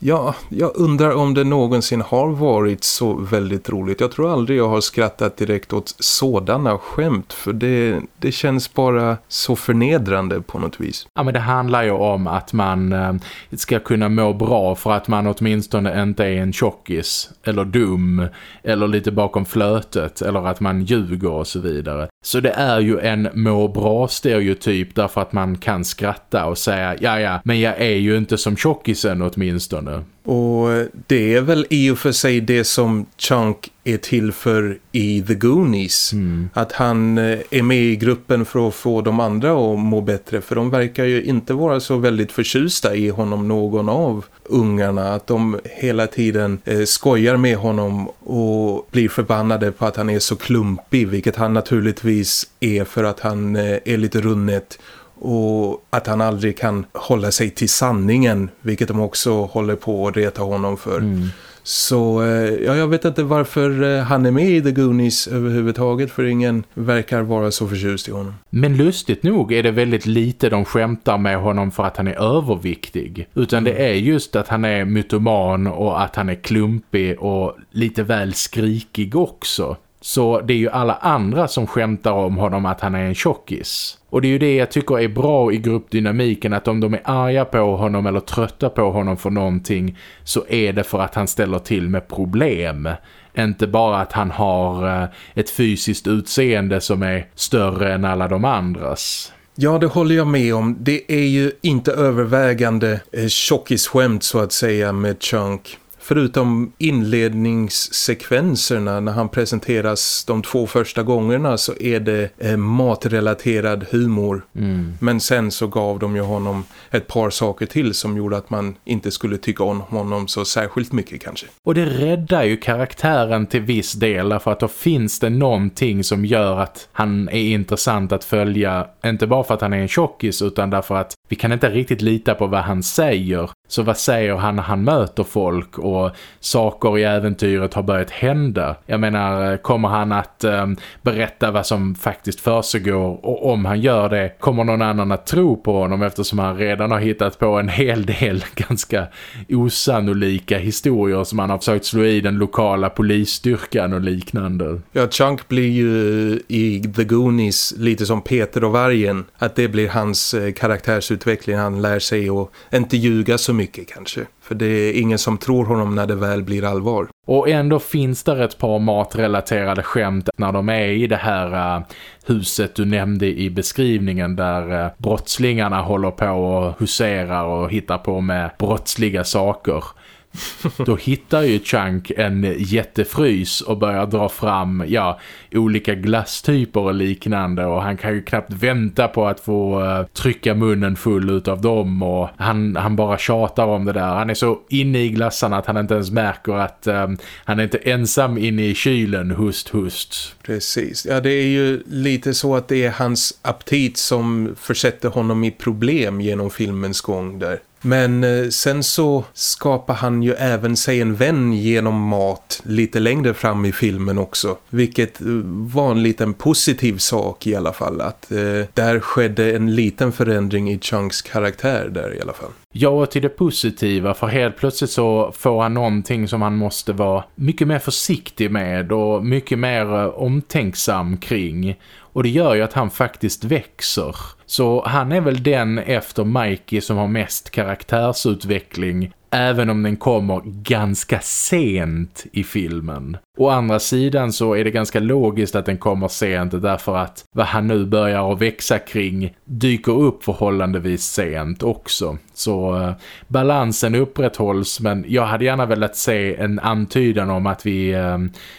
Ja, jag undrar om det någonsin har varit så väldigt roligt. Jag tror aldrig jag har skrattat direkt åt sådana skämt för det, det känns bara så förnedrande på något vis. Ja men det handlar ju om att man eh, ska kunna må bra för att man åtminstone inte är en tjockis eller dum eller lite bakom flötet eller att man ljuger och så vidare. Så det är ju en må bra stereotyp därför att man kan skratta och säga ja ja men jag är ju inte som tjockisen åtminstone fortfarande. Och det är väl i och för sig det som Chunk är till för i The Goonies. Mm. Att han eh, är med i gruppen för att få de andra att må bättre. För de verkar ju inte vara så väldigt förtjusta i honom någon av ungarna. Att de hela tiden eh, skojar med honom och blir förbannade på att han är så klumpig. Vilket han naturligtvis är för att han eh, är lite runnet och att han aldrig kan hålla sig till sanningen vilket de också håller på att reta honom för. Mm. Så eh, ja, jag vet inte varför eh, han är med i The Goonies överhuvudtaget för ingen verkar vara så förtjust i honom. Men lustigt nog är det väldigt lite de skämtar med honom för att han är överviktig. Utan det är just att han är mytoman och att han är klumpig och lite väl skrikig också. Så det är ju alla andra som skämtar om honom att han är en tjockis. Och det är ju det jag tycker är bra i gruppdynamiken att om de är arga på honom eller trötta på honom för någonting så är det för att han ställer till med problem. Inte bara att han har eh, ett fysiskt utseende som är större än alla de andras. Ja, det håller jag med om. Det är ju inte övervägande eh, tjockisskämt så att säga med Chunk förutom inledningssekvenserna när han presenteras de två första gångerna så är det eh, matrelaterad humor. Mm. Men sen så gav de ju honom ett par saker till som gjorde att man inte skulle tycka om honom så särskilt mycket kanske. Och det räddar ju karaktären till viss del för att då finns det någonting som gör att han är intressant att följa. Inte bara för att han är en tjockis utan därför att vi kan inte riktigt lita på vad han säger. Så vad säger han när han möter folk och saker i äventyret har börjat hända? Jag menar, kommer han att eh, berätta vad som faktiskt försiggår och om han gör det kommer någon annan att tro på honom eftersom han redan har hittat på en hel del ganska osannolika historier som han har försökt slå i den lokala polisstyrkan och liknande. Ja, Chunk blir ju i The Goonies lite som Peter och vargen. Att det blir hans eh, karaktärsutveckling. Han lär sig att inte ljuga så mycket kanske. För det är ingen som tror honom när det väl blir allvar. Och ändå finns det ett par matrelaterade skämt när de är i det här uh, huset du nämnde i beskrivningen där uh, brottslingarna håller på och huserar och hittar på med brottsliga saker. Då hittar ju Chunk en jättefrys och börjar dra fram ja, olika glasstyper och liknande och han kan ju knappt vänta på att få uh, trycka munnen full ut av dem och han, han bara tjatar om det där. Han är så inne i glassarna att han inte ens märker att um, han är inte ensam inne i kylen, hust, hust. Precis, ja det är ju lite så att det är hans aptit som försätter honom i problem genom filmens gång där. Men eh, sen så skapar han ju även sig en vän genom mat lite längre fram i filmen också. Vilket eh, var en liten positiv sak i alla fall. Att eh, där skedde en liten förändring i Chunks karaktär där i alla fall. Ja, till det positiva för helt plötsligt så får han någonting som han måste vara mycket mer försiktig med och mycket mer eh, omtänksam kring. Och det gör ju att han faktiskt växer. Så han är väl den efter Mikey som har mest karaktärsutveckling även om den kommer ganska sent i filmen. Å andra sidan så är det ganska logiskt att den kommer sent därför att vad han nu börjar att växa kring dyker upp förhållandevis sent också. Så eh, balansen upprätthålls men jag hade gärna velat se en antydan om att vi eh,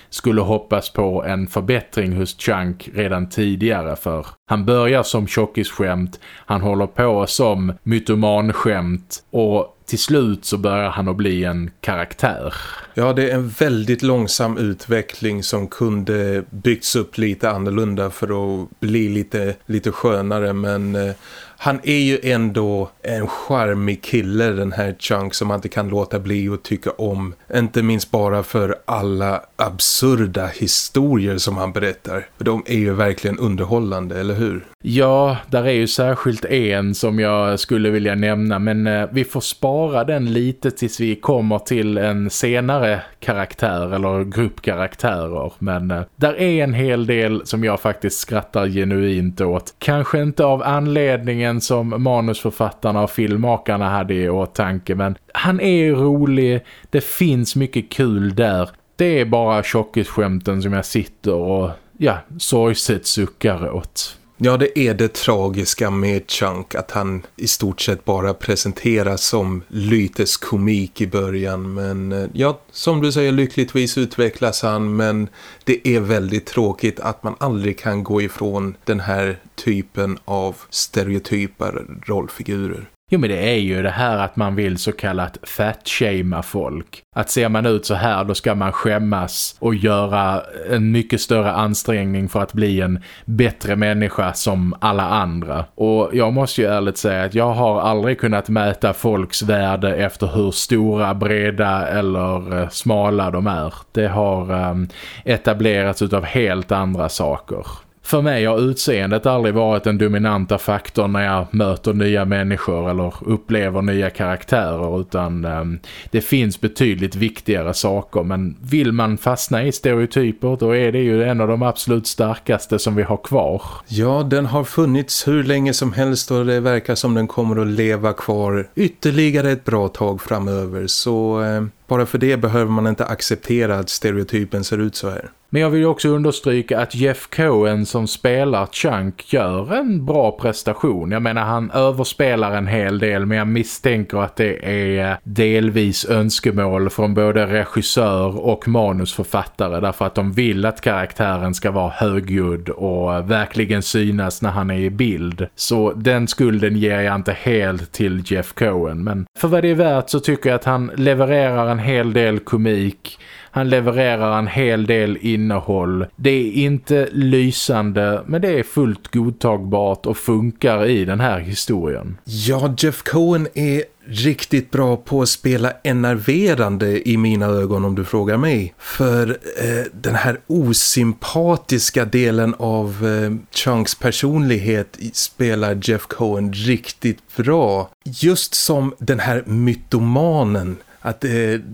skulle hoppas på en förbättring hos Chunk redan tidigare för han börjar som tjockisskämt, han håller på som mytomanskämt och till slut så börjar han att bli en karaktär. Ja, det är en väldigt långsam utveckling som kunde byggts upp lite annorlunda för att bli lite, lite skönare men eh, han är ju ändå en charmig kille den här Chunk som man inte kan låta bli att tycka om. Inte minst bara för alla absurda historier som han berättar. För de är ju verkligen underhållande, eller hur? Ja, där är ju särskilt en som jag skulle vilja nämna men eh, vi får spara den lite tills vi kommer till en senare karaktär eller gruppkaraktärer. Men eh, där är en hel del som jag faktiskt skrattar genuint åt. Kanske inte av anledningen som manusförfattarna och filmmakarna hade i åtanke men han är rolig, det finns mycket kul där. Det är bara tjockisskämten som jag sitter och ja, sorgset suckar åt. Ja, det är det tragiska med Chunk att han i stort sett bara presenteras som lytes komik i början. Men eh, ja, som du säger, lyckligtvis utvecklas han men det är väldigt tråkigt att man aldrig kan gå ifrån den här typen av stereotypa rollfigurer. Jo men det är ju det här att man vill så kallat fatshamea folk. Att ser man ut så här då ska man skämmas och göra en mycket större ansträngning för att bli en bättre människa som alla andra. Och jag måste ju ärligt säga att jag har aldrig kunnat mäta folks värde efter hur stora, breda eller eh, smala de är. Det har um, etablerats av helt andra saker. För mig har utseendet aldrig varit den dominanta faktorn när jag möter nya människor eller upplever nya karaktärer utan eh, det finns betydligt viktigare saker men vill man fastna i stereotyper då är det ju en av de absolut starkaste som vi har kvar. Ja, den har funnits hur länge som helst och det verkar som den kommer att leva kvar ytterligare ett bra tag framöver så eh, bara för det behöver man inte acceptera att stereotypen ser ut så här. Men jag vill också understryka att Jeff Cohen som spelar Chunk gör en bra prestation. Jag menar han överspelar en hel del men jag misstänker att det är delvis önskemål från både regissör och manusförfattare därför att de vill att karaktären ska vara högljudd och verkligen synas när han är i bild. Så den skulden ger jag inte helt till Jeff Cohen men för vad det är värt så tycker jag att han levererar en hel del komik han levererar en hel del innehåll. Det är inte lysande men det är fullt godtagbart och funkar i den här historien. Ja, Jeff Cohen är riktigt bra på att spela enerverande i mina ögon om du frågar mig. För eh, den här osympatiska delen av eh, Chunks personlighet spelar Jeff Cohen riktigt bra. Just som den här mytomanen att eh,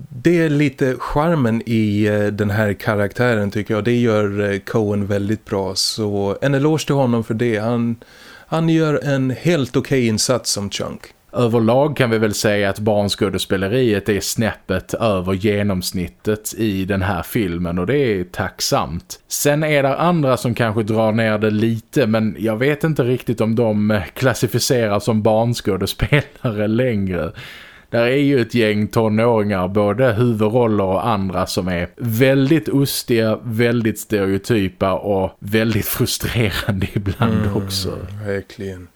det är lite charmen i eh, den här karaktären tycker jag. Det gör eh, Cohen väldigt bra. Så en eloge till honom för det. Han, han gör en helt okej okay insats som Chunk. Överlag kan vi väl säga att barnskådespeleriet är snäppet över genomsnittet i den här filmen och det är tacksamt. Sen är det andra som kanske drar ner det lite men jag vet inte riktigt om de eh, klassificeras som barnskådespelare längre. Där är ju ett gäng tonåringar, både huvudroller och andra som är väldigt ostiga, väldigt stereotypa och väldigt frustrerande ibland mm, också. Verkligen.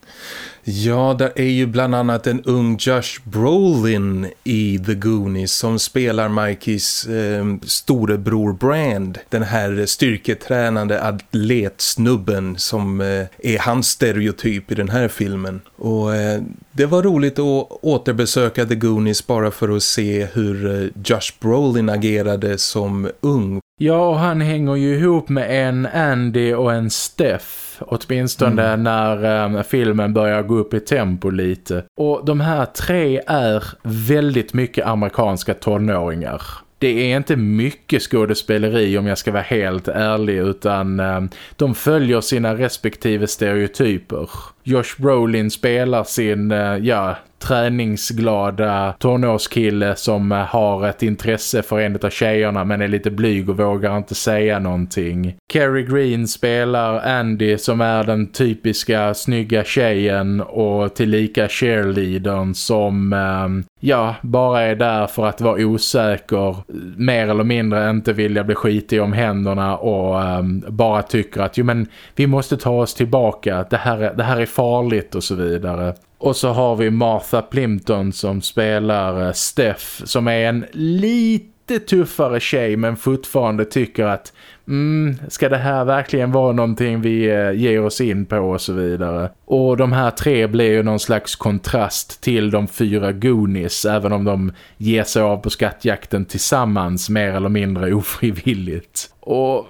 Ja, där är ju bland annat en ung Josh Brolin i The Goonies som spelar Mikeys eh, storebror Brand. Den här styrketränande atletsnubben som eh, är hans stereotyp i den här filmen. Och eh, det var roligt att återbesöka The Goonies bara för att se hur eh, Josh Brolin agerade som ung. Ja, han hänger ju ihop med en Andy och en Steph åtminstone mm. när um, filmen börjar gå upp i tempo lite. Och de här tre är väldigt mycket amerikanska tonåringar. Det är inte mycket skådespeleri om jag ska vara helt ärlig utan um, de följer sina respektive stereotyper. Josh Brolin spelar sin, uh, ja, träningsglada tonårskille som eh, har ett intresse för en av tjejerna men är lite blyg och vågar inte säga någonting. Carrie Green spelar Andy som är den typiska snygga tjejen och tillika cheerleadern som ehm, ja, bara är där för att vara osäker, mer eller mindre inte vilja bli skitig om händerna och um, bara tycker att jo men vi måste ta oss tillbaka, det här, det här är farligt och så vidare. Och så har vi Martha Plimpton som spelar eh, Steph som är en lite tuffare tjej men fortfarande tycker att mm, ska det här verkligen vara någonting vi eh, ger oss in på och så vidare. Och de här tre blir ju någon slags kontrast till de fyra Goonies även om de ger sig av på skattjakten tillsammans mer eller mindre ofrivilligt. Och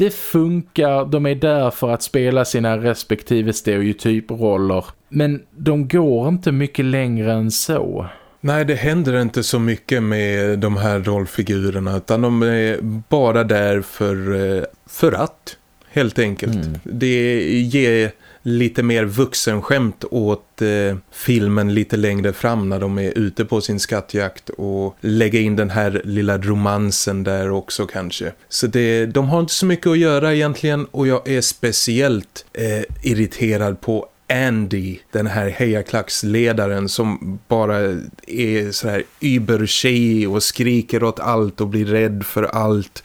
det funkar, de är där för att spela sina respektive stereotyproller. Men de går inte mycket längre än så. Nej, det händer inte så mycket med de här rollfigurerna utan de är bara där för, eh, för att, helt enkelt. Mm. Det ger lite mer vuxenskämt åt eh, filmen lite längre fram när de är ute på sin skattjakt och lägga in den här lilla romansen där också kanske. Så det, de har inte så mycket att göra egentligen och jag är speciellt eh, irriterad på Andy, den här hejaklacksledaren som bara är så här ybertjej och skriker åt allt och blir rädd för allt.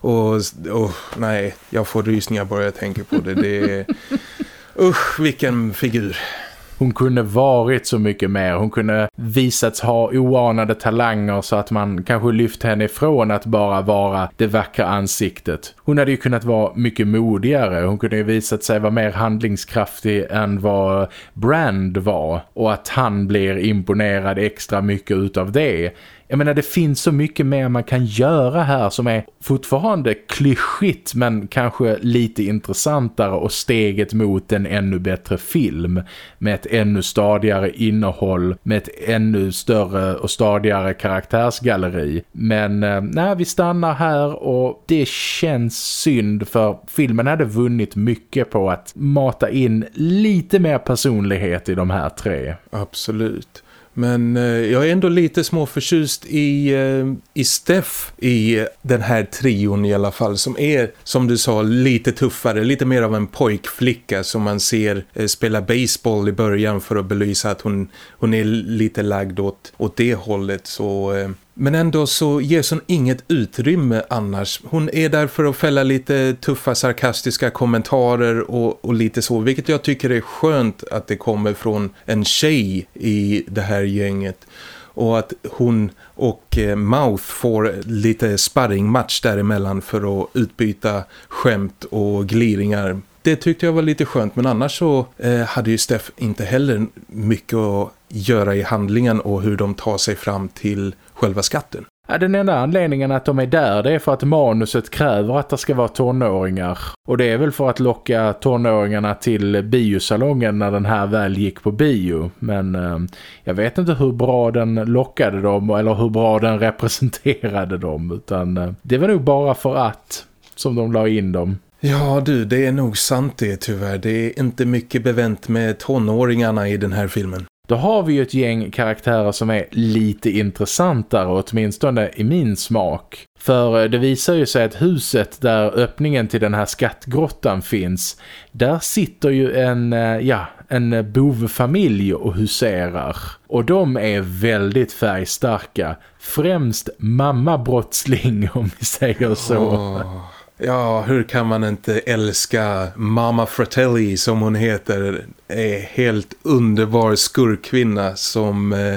Och, och nej, jag får rysningar bara jag tänker på det. Det är... Usch, vilken figur. Hon kunde varit så mycket mer. Hon kunde visats ha oanade talanger så att man kanske lyft henne ifrån att bara vara det vackra ansiktet. Hon hade ju kunnat vara mycket modigare. Hon kunde ju visat sig vara mer handlingskraftig än vad Brand var. Och att han blir imponerad extra mycket utav det jag menar det finns så mycket mer man kan göra här som är fortfarande klyschigt men kanske lite intressantare och steget mot en ännu bättre film med ett ännu stadigare innehåll med ett ännu större och stadigare karaktärsgalleri. Men eh, nej, vi stannar här och det känns synd för filmen hade vunnit mycket på att mata in lite mer personlighet i de här tre. Absolut. Men eh, jag är ändå lite småförtjust i, eh, i Steff i eh, den här trion i alla fall. Som är, som du sa, lite tuffare. Lite mer av en pojkflicka som man ser eh, spela baseball i början för att belysa att hon, hon är lite lagd åt, åt det hållet. Så eh, men ändå så ges hon inget utrymme annars. Hon är där för att fälla lite tuffa sarkastiska kommentarer och, och, lite så. Vilket jag tycker är skönt att det kommer från en tjej i det här gänget. Och att hon och eh, Mouth får lite sparringmatch däremellan för att utbyta skämt och gliringar det tyckte jag var lite skönt men annars så eh, hade ju Steff inte heller mycket att göra i handlingen och hur de tar sig fram till själva skatten. Ja, den enda anledningen att de är där det är för att manuset kräver att det ska vara tonåringar. Och det är väl för att locka tonåringarna till biosalongen när den här väl gick på bio. Men eh, jag vet inte hur bra den lockade dem eller hur bra den representerade dem. Utan eh, det var nog bara för att som de la in dem. Ja du, det är nog sant det tyvärr. Det är inte mycket bevänt med tonåringarna i den här filmen. Då har vi ju ett gäng karaktärer som är lite intressantare åtminstone i min smak. För eh, det visar ju sig att huset där öppningen till den här skattgrottan finns, där sitter ju en, eh, ja, en bovfamilj och huserar. Och de är väldigt färgstarka. Främst mamma brottsling om vi säger så. Oh. Ja, hur kan man inte älska Mama Fratelli som hon heter. Är helt underbar skurkvinna som eh,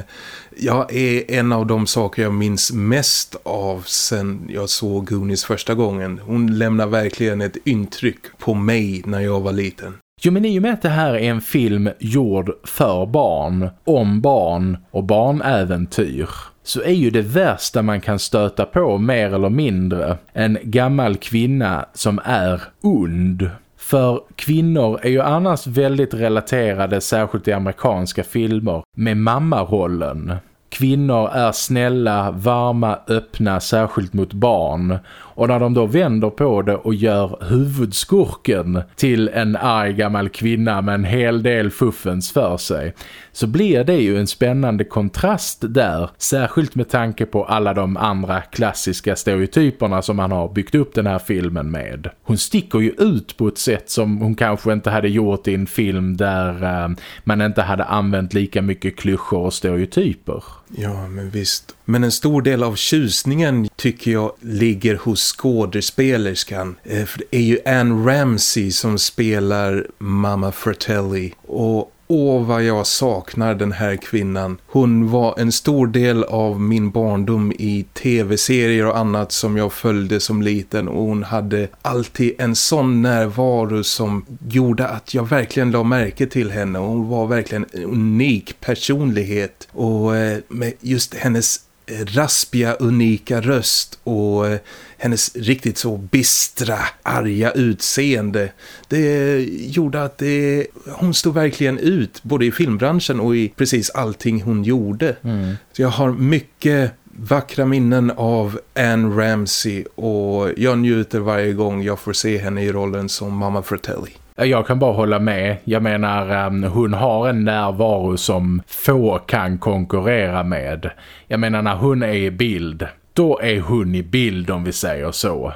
ja, är en av de saker jag minns mest av sen jag såg Goonies första gången. Hon lämnar verkligen ett intryck på mig när jag var liten. Jo men i och med att det här är en film gjord för barn, om barn och barnäventyr så är ju det värsta man kan stöta på mer eller mindre en gammal kvinna som är ond. För kvinnor är ju annars väldigt relaterade, särskilt i amerikanska filmer, med mammarollen. Kvinnor är snälla, varma, öppna, särskilt mot barn. Och när de då vänder på det och gör huvudskurken till en arg gammal kvinna med en hel del fuffens för sig så blir det ju en spännande kontrast där. Särskilt med tanke på alla de andra klassiska stereotyperna som man har byggt upp den här filmen med. Hon sticker ju ut på ett sätt som hon kanske inte hade gjort i en film där eh, man inte hade använt lika mycket klyschor och stereotyper. Ja, men visst. Men en stor del av tjusningen tycker jag ligger hos skådespelerskan. Eh, för det är ju Anne Ramsey som spelar Mamma Fratelli. Och Åh vad jag saknar den här kvinnan. Hon var en stor del av min barndom i tv-serier och annat som jag följde som liten och hon hade alltid en sån närvaro som gjorde att jag verkligen la märke till henne. Hon var verkligen en unik personlighet och eh, med just hennes raspiga, unika röst och eh, hennes riktigt så bistra, arga utseende. Det gjorde att det, hon stod verkligen ut både i filmbranschen och i precis allting hon gjorde. Mm. Så jag har mycket vackra minnen av Anne Ramsey och jag njuter varje gång jag får se henne i rollen som Mamma Fratelli. Jag kan bara hålla med. Jag menar, ehm, hon har en närvaro som få kan konkurrera med. Jag menar, när hon är i bild, då är hon i bild om vi säger så.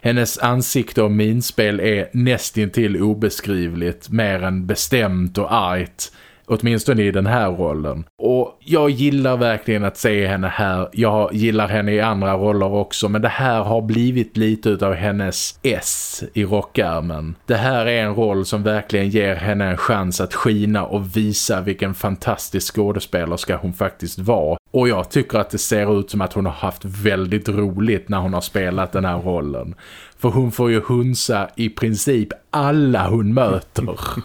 Hennes ansikte och minspel är nästintill obeskrivligt, mer än bestämt och argt åtminstone i den här rollen. Och jag gillar verkligen att se henne här. Jag gillar henne i andra roller också men det här har blivit lite av hennes S i rockärmen. Det här är en roll som verkligen ger henne en chans att skina och visa vilken fantastisk skådespelerska hon faktiskt var. Och jag tycker att det ser ut som att hon har haft väldigt roligt när hon har spelat den här rollen. För hon får ju hunsa i princip alla hon möter.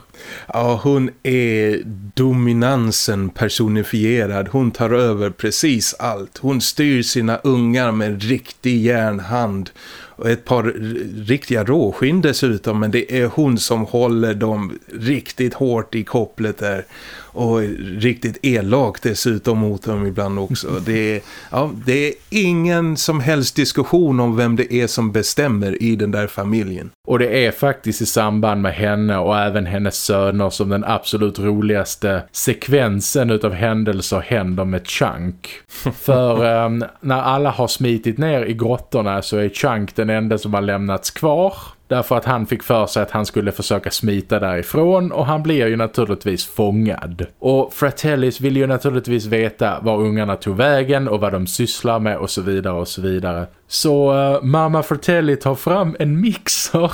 Ja, hon är dominansen personifierad. Hon tar över precis allt. Hon styr sina ungar med riktig järnhand och ett par riktiga råskinn dessutom men det är hon som håller dem riktigt hårt i kopplet där och riktigt elak dessutom mot dem ibland också. Det är, ja, det är ingen som helst diskussion om vem det är som bestämmer i den där familjen. Och det är faktiskt i samband med henne och även hennes söner som den absolut roligaste sekvensen utav händelser händer med Chunk. För um, när alla har smitit ner i grottorna så är Chunk den enda som har lämnats kvar. Därför att han fick för sig att han skulle försöka smita därifrån och han blir ju naturligtvis fångad. Och Fratellis vill ju naturligtvis veta var ungarna tog vägen och vad de sysslar med och så vidare och så vidare. Så uh, mamma Fratelli tar fram en mixer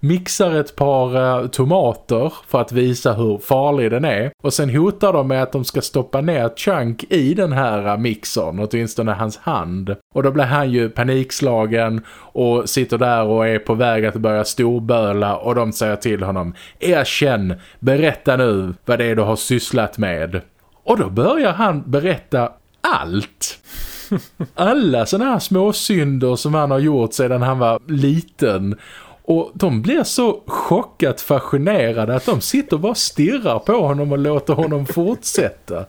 mixar ett par uh, tomater för att visa hur farlig den är. Och sen hotar de med att de ska stoppa ner Chunk i den här uh, mixern, åtminstone hans hand. Och då blir han ju panikslagen och sitter där och är på väg att börja storböla och de säger till honom Erkänn, berätta nu vad det är du har sysslat med. Och då börjar han berätta allt. Alla sådana här små synder som han har gjort sedan han var liten. Och de blir så chockat fascinerade att de sitter och bara stirrar på honom och låter honom fortsätta.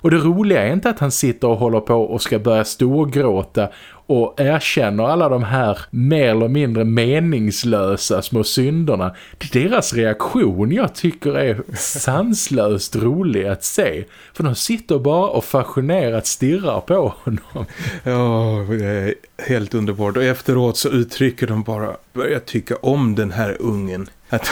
Och det roliga är inte att han sitter och håller på och ska börja storgråta och erkänner alla de här mer eller mindre meningslösa små synderna. Det är deras reaktion jag tycker är sanslöst rolig att se. För de sitter bara och fascinerat stirrar på honom. Ja, det är helt underbart. Och efteråt så uttrycker de bara, börjar tycka om den här ungen. Att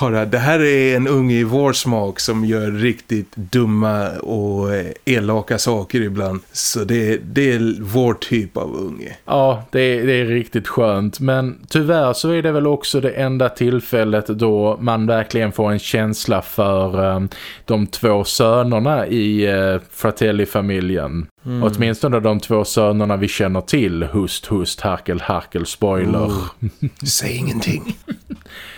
bara, det här är en unge i vår smak som gör riktigt dumma och elaka saker ibland. Så det, det är vår typ av unge. Ja, det är, det är riktigt skönt. Men tyvärr så är det väl också det enda tillfället då man verkligen får en känsla för um, de två sönerna i uh, Fratelli-familjen. Mm. Åtminstone de två sönerna vi känner till. Hust, hust, harkel, harkel, spoiler. Oh, säg ingenting.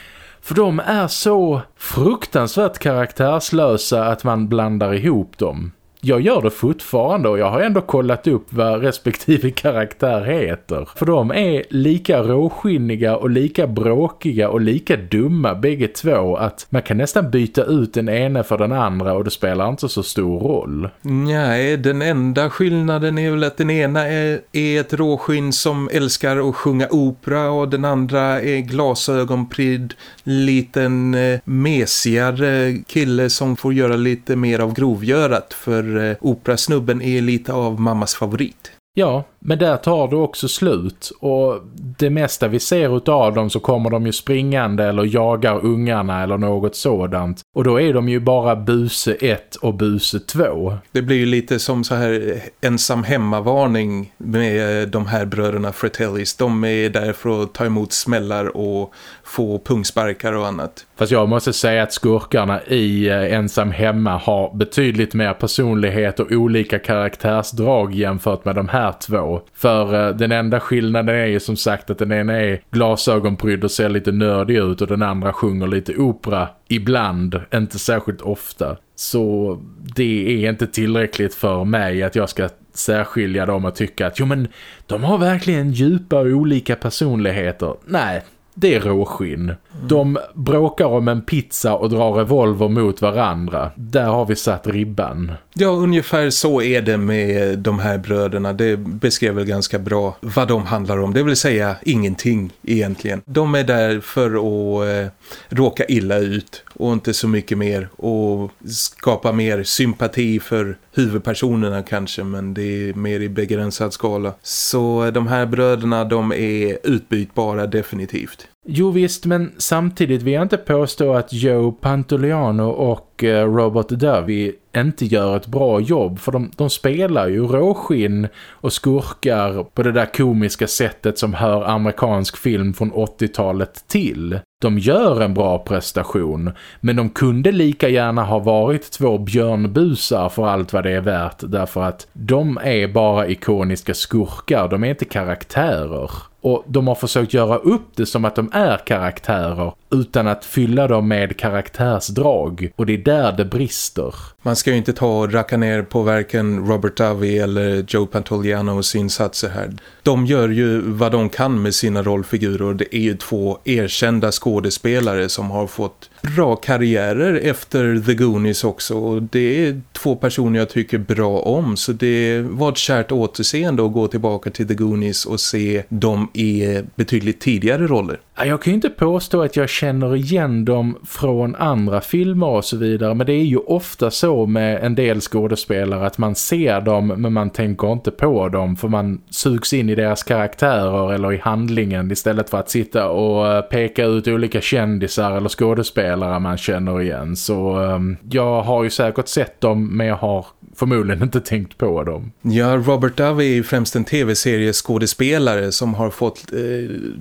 För de är så fruktansvärt karaktärslösa att man blandar ihop dem jag gör det fortfarande och jag har ändå kollat upp vad respektive karaktär heter. För de är lika råskinniga och lika bråkiga och lika dumma bägge två att man kan nästan byta ut den ena för den andra och det spelar inte så stor roll. Nej, den enda skillnaden är väl att den ena är, är ett råskinn som älskar att sjunga opera och den andra är glasögonprydd, liten eh, mesigare kille som får göra lite mer av grovgörat för Eh, operasnubben är lite av mammas favorit. Ja, men där tar det också slut och det mesta vi ser av dem så kommer de ju springande eller jagar ungarna eller något sådant. Och då är de ju bara buse 1 och buse 2. Det blir ju lite som så här ensam hemmavarning med de här bröderna Fratellis. De är där för att ta emot smällar och få pungsparkar och annat. Fast jag måste säga att skurkarna i eh, Ensam hemma har betydligt mer personlighet och olika karaktärsdrag jämfört med de här två. För uh, den enda skillnaden är ju som sagt att den ena är glasögonprydd och ser lite nördig ut och den andra sjunger lite opera ibland, inte särskilt ofta. Så det är inte tillräckligt för mig att jag ska särskilja dem och tycka att jo men de har verkligen djupa och olika personligheter. Nej, det är råskinn. De bråkar om en pizza och drar revolver mot varandra. Där har vi satt ribban. Ja, ungefär så är det med de här bröderna. Det beskrev väl ganska bra vad de handlar om. Det vill säga ingenting egentligen. De är där för att eh, råka illa ut och inte så mycket mer. Och skapa mer sympati för huvudpersonerna kanske. Men det är mer i begränsad skala. Så de här bröderna de är utbytbara definitivt. Jo visst, men samtidigt vill jag inte påstå att Joe Pantoliano och eh, Robert Dovey inte gör ett bra jobb för de, de spelar ju råskinn och skurkar på det där komiska sättet som hör amerikansk film från 80-talet till. De gör en bra prestation men de kunde lika gärna ha varit två björnbusar för allt vad det är värt därför att de är bara ikoniska skurkar, de är inte karaktärer. Och de har försökt göra upp det som att de är karaktärer utan att fylla dem med karaktärsdrag. Och det är där det brister. Man ska ju inte ta och racka ner på varken Robert Davi eller Joe Pantolianos insatser här. De gör ju vad de kan med sina rollfigurer det är ju två erkända skådespelare skådespelare som har fått bra karriärer efter The Goonies också. Och det är två personer jag tycker bra om. Så det var ett kärt återseende att gå tillbaka till The Goonies och se dem i betydligt tidigare roller. Jag kan ju inte påstå att jag känner igen dem från andra filmer och så vidare men det är ju ofta så med en del skådespelare att man ser dem men man tänker inte på dem för man sugs in i deras karaktärer eller i handlingen istället för att sitta och eh, peka ut olika kändisar eller skådespelare skådespelare man känner igen. Så um, jag har ju säkert sett dem men jag har förmodligen inte tänkt på dem. Ja, Robert Dove är ju främst en tv-serieskådespelare som har fått eh,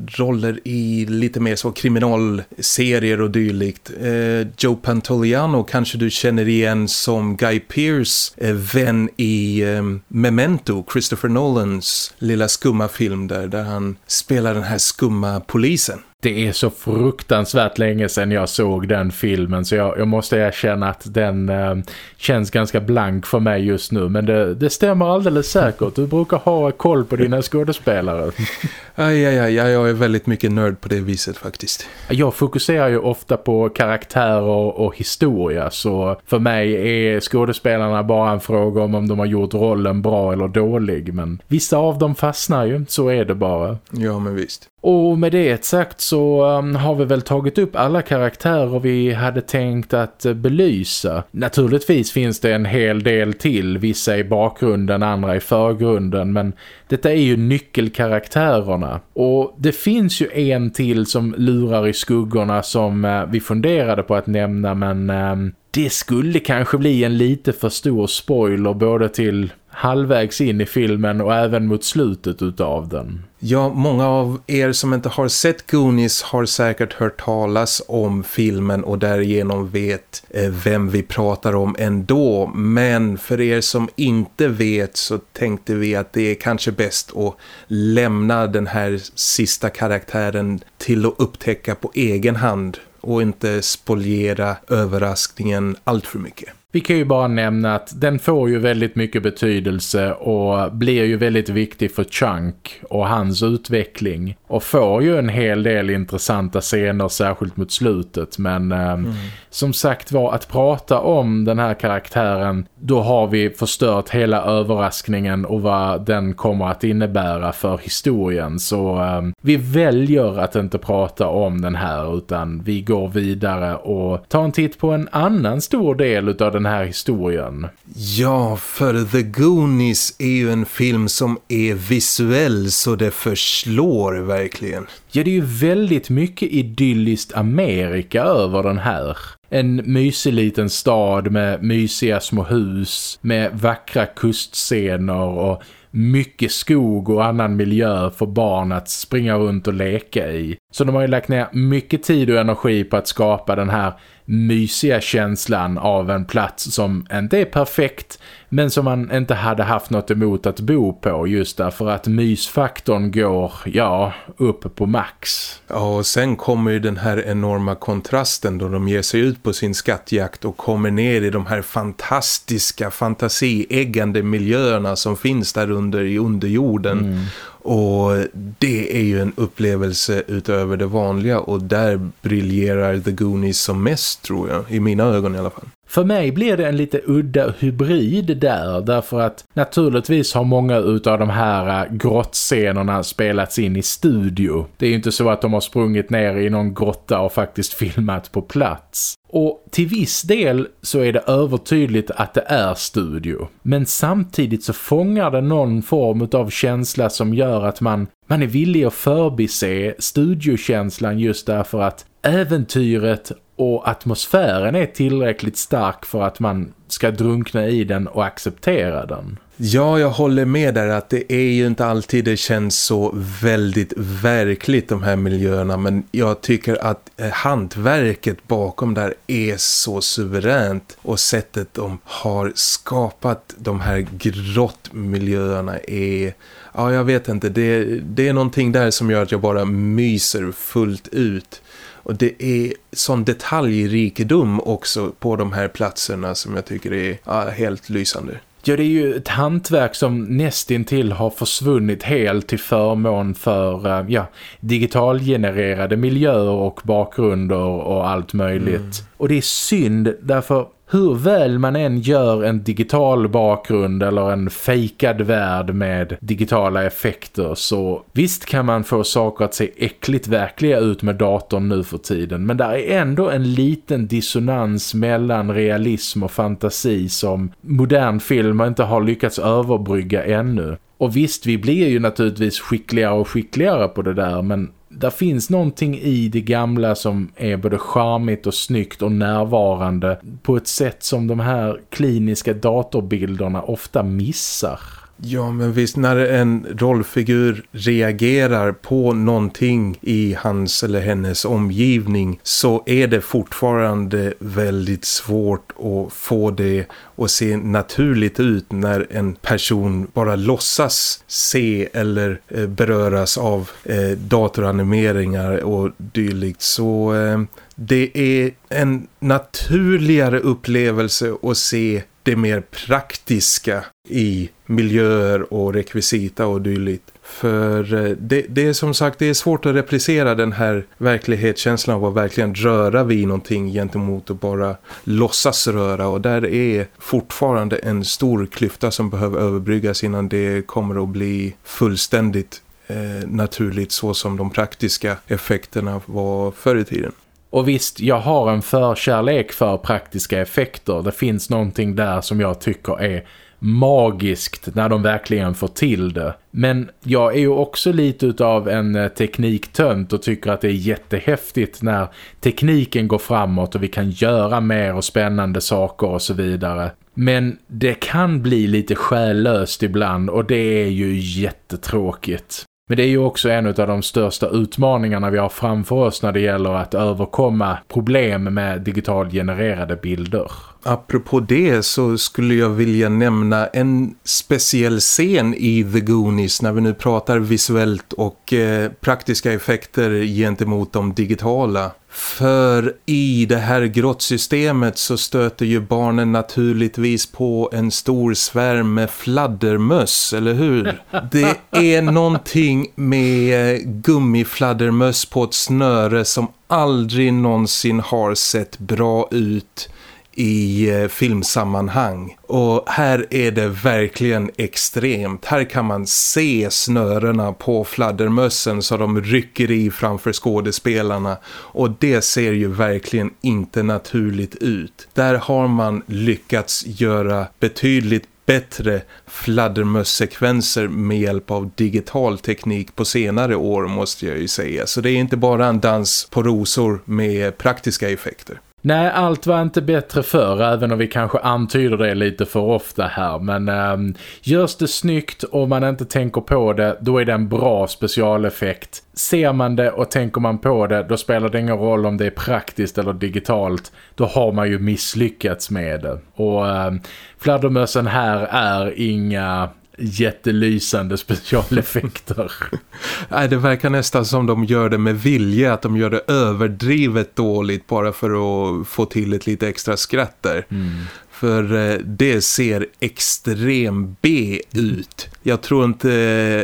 roller i lite mer så kriminalserier och dylikt. Eh, Joe Pantoliano kanske du känner igen som Guy Pearce eh, vän i eh, Memento, Christopher Nolans lilla skumma film där, där han spelar den här skumma polisen det är så fruktansvärt länge sedan jag såg den filmen så jag, jag måste erkänna att den eh, känns ganska blank för mig just nu. Men det, det stämmer alldeles säkert. Du brukar ha koll på dina skådespelare. Aj, aj, aj, jag är väldigt mycket nörd på det viset faktiskt. Jag fokuserar ju ofta på karaktärer och historia så för mig är skådespelarna bara en fråga om om de har gjort rollen bra eller dålig. Men vissa av dem fastnar ju, så är det bara. Ja, men visst. Och med det sagt så um, har vi väl tagit upp alla karaktärer vi hade tänkt att uh, belysa. Naturligtvis finns det en hel del till, vissa i bakgrunden, andra i förgrunden, men detta är ju nyckelkaraktärerna. Och det finns ju en till som lurar i skuggorna som uh, vi funderade på att nämna, men ehm, det skulle kanske bli en lite för stor spoiler både till halvvägs in i filmen och även mot slutet utav den. Ja, många av er som inte har sett Goonies har säkert hört talas om filmen och därigenom vet eh, vem vi pratar om ändå. Men för er som inte vet så tänkte vi att det är kanske bäst att lämna den här sista karaktären till att upptäcka på egen hand och inte spoliera överraskningen allt för mycket. Vi kan ju bara nämna att den får ju väldigt mycket betydelse och blir ju väldigt viktig för Chunk och hans utveckling. Och får ju en hel del intressanta scener särskilt mot slutet. Men eh, mm som sagt var att prata om den här karaktären då har vi förstört hela överraskningen och vad den kommer att innebära för historien. Så eh, vi väljer att inte prata om den här utan vi går vidare och tar en titt på en annan stor del av den här historien. Ja, för The Goonies är ju en film som är visuell så det förslår verkligen. Ja, det är ju väldigt mycket idylliskt Amerika över den här. En mysig liten stad med mysiga små hus, med vackra kustscener och mycket skog och annan miljö för barn att springa runt och leka i. Så de har ju lagt ner mycket tid och energi på att skapa den här mysiga känslan av en plats som inte är perfekt men som man inte hade haft något emot att bo på just därför att mysfaktorn går, ja, upp på max. Ja, och sen kommer ju den här enorma kontrasten då de ger sig ut på sin skattjakt och kommer ner i de här fantastiska, fantasieggande miljöerna som finns där under i underjorden. Mm. Och det är ju en upplevelse utöver det vanliga och där briljerar The Goonies som mest tror jag, i mina ögon i alla fall. För mig blir det en lite udda hybrid där därför att naturligtvis har många utav de här äh, grottscenerna spelats in i studio. Det är ju inte så att de har sprungit ner i någon grotta och faktiskt filmat på plats. Och till viss del så är det övertydligt att det är studio. Men samtidigt så fångar det någon form av känsla som gör att man, man är villig att förbise studiokänslan just därför att äventyret och atmosfären är tillräckligt stark för att man ska drunkna i den och acceptera den. Ja, jag håller med där att det är ju inte alltid det känns så väldigt verkligt de här miljöerna men jag tycker att eh, hantverket bakom där är så suveränt och sättet de har skapat de här grottmiljöerna är ja jag vet inte, det, det är någonting där som gör att jag bara myser fullt ut. Och det är sån detaljrikedom också på de här platserna som jag tycker är ja, helt lysande. Ja, det är ju ett hantverk som nästintill har försvunnit helt till förmån för eh, ja, digitalgenererade miljöer och bakgrunder och allt möjligt. Mm. Och det är synd därför hur väl man än gör en digital bakgrund eller en fejkad värld med digitala effekter så visst kan man få saker att se äckligt verkliga ut med datorn nu för tiden men där är ändå en liten dissonans mellan realism och fantasi som modern film inte har lyckats överbrygga ännu. Och visst, vi blir ju naturligtvis skickligare och skickligare på det där men där finns någonting i det gamla som är både charmigt och snyggt och närvarande på ett sätt som de här kliniska datorbilderna ofta missar. Ja men visst när en rollfigur reagerar på någonting i hans eller hennes omgivning så är det fortfarande väldigt svårt att få det att se naturligt ut när en person bara låtsas se eller eh, beröras av eh, datoranimeringar och dylikt. Så eh, det är en naturligare upplevelse att se det mer praktiska i miljöer och rekvisita och dylikt. För eh, det, det, är som sagt det är svårt att replicera den här verklighetskänslan av att verkligen röra vid någonting gentemot att bara låtsas röra och där är fortfarande en stor klyfta som behöver överbryggas innan det kommer att bli fullständigt eh, naturligt så som de praktiska effekterna var förr i tiden. Och visst, jag har en förkärlek för praktiska effekter. Det finns någonting där som jag tycker är magiskt när de verkligen får till det. Men jag är ju också lite av en eh, tekniktönt och tycker att det är jättehäftigt när tekniken går framåt och vi kan göra mer och spännande saker och så vidare. Men det kan bli lite själlöst ibland och det är ju jättetråkigt. Men det är ju också en av de största utmaningarna vi har framför oss när det gäller att överkomma problem med digitalt genererade bilder. Apropå det så skulle jag vilja nämna en speciell scen i The Goonies när vi nu pratar visuellt och eh, praktiska effekter gentemot de digitala. För i det här grottsystemet så stöter ju barnen naturligtvis på en stor svärm med fladdermöss, eller hur? Det är någonting med eh, gummifladdermöss på ett snöre som aldrig någonsin har sett bra ut i eh, filmsammanhang. Och här är det verkligen extremt. Här kan man se snörena på fladdermössen så de rycker i framför skådespelarna. Och det ser ju verkligen inte naturligt ut. Där har man lyckats göra betydligt bättre fladdermössekvenser med hjälp av digital teknik på senare år måste jag ju säga. Så det är inte bara en dans på rosor med praktiska effekter. Nej, allt var inte bättre för även om vi kanske antyder det lite för ofta här. Men ähm, görs det snyggt och man inte tänker på det, då är det en bra specialeffekt. Ser man det och tänker man på det, då spelar det ingen roll om det är praktiskt eller digitalt. Då har man ju misslyckats med det. Och ähm, fladdermössen här är inga jättelysande specialeffekter. Nej, det verkar nästan som de gör det med vilja, att de gör det överdrivet dåligt bara för att få till ett lite extra skratt där. Mm. För eh, det ser extrem B ut. Jag tror inte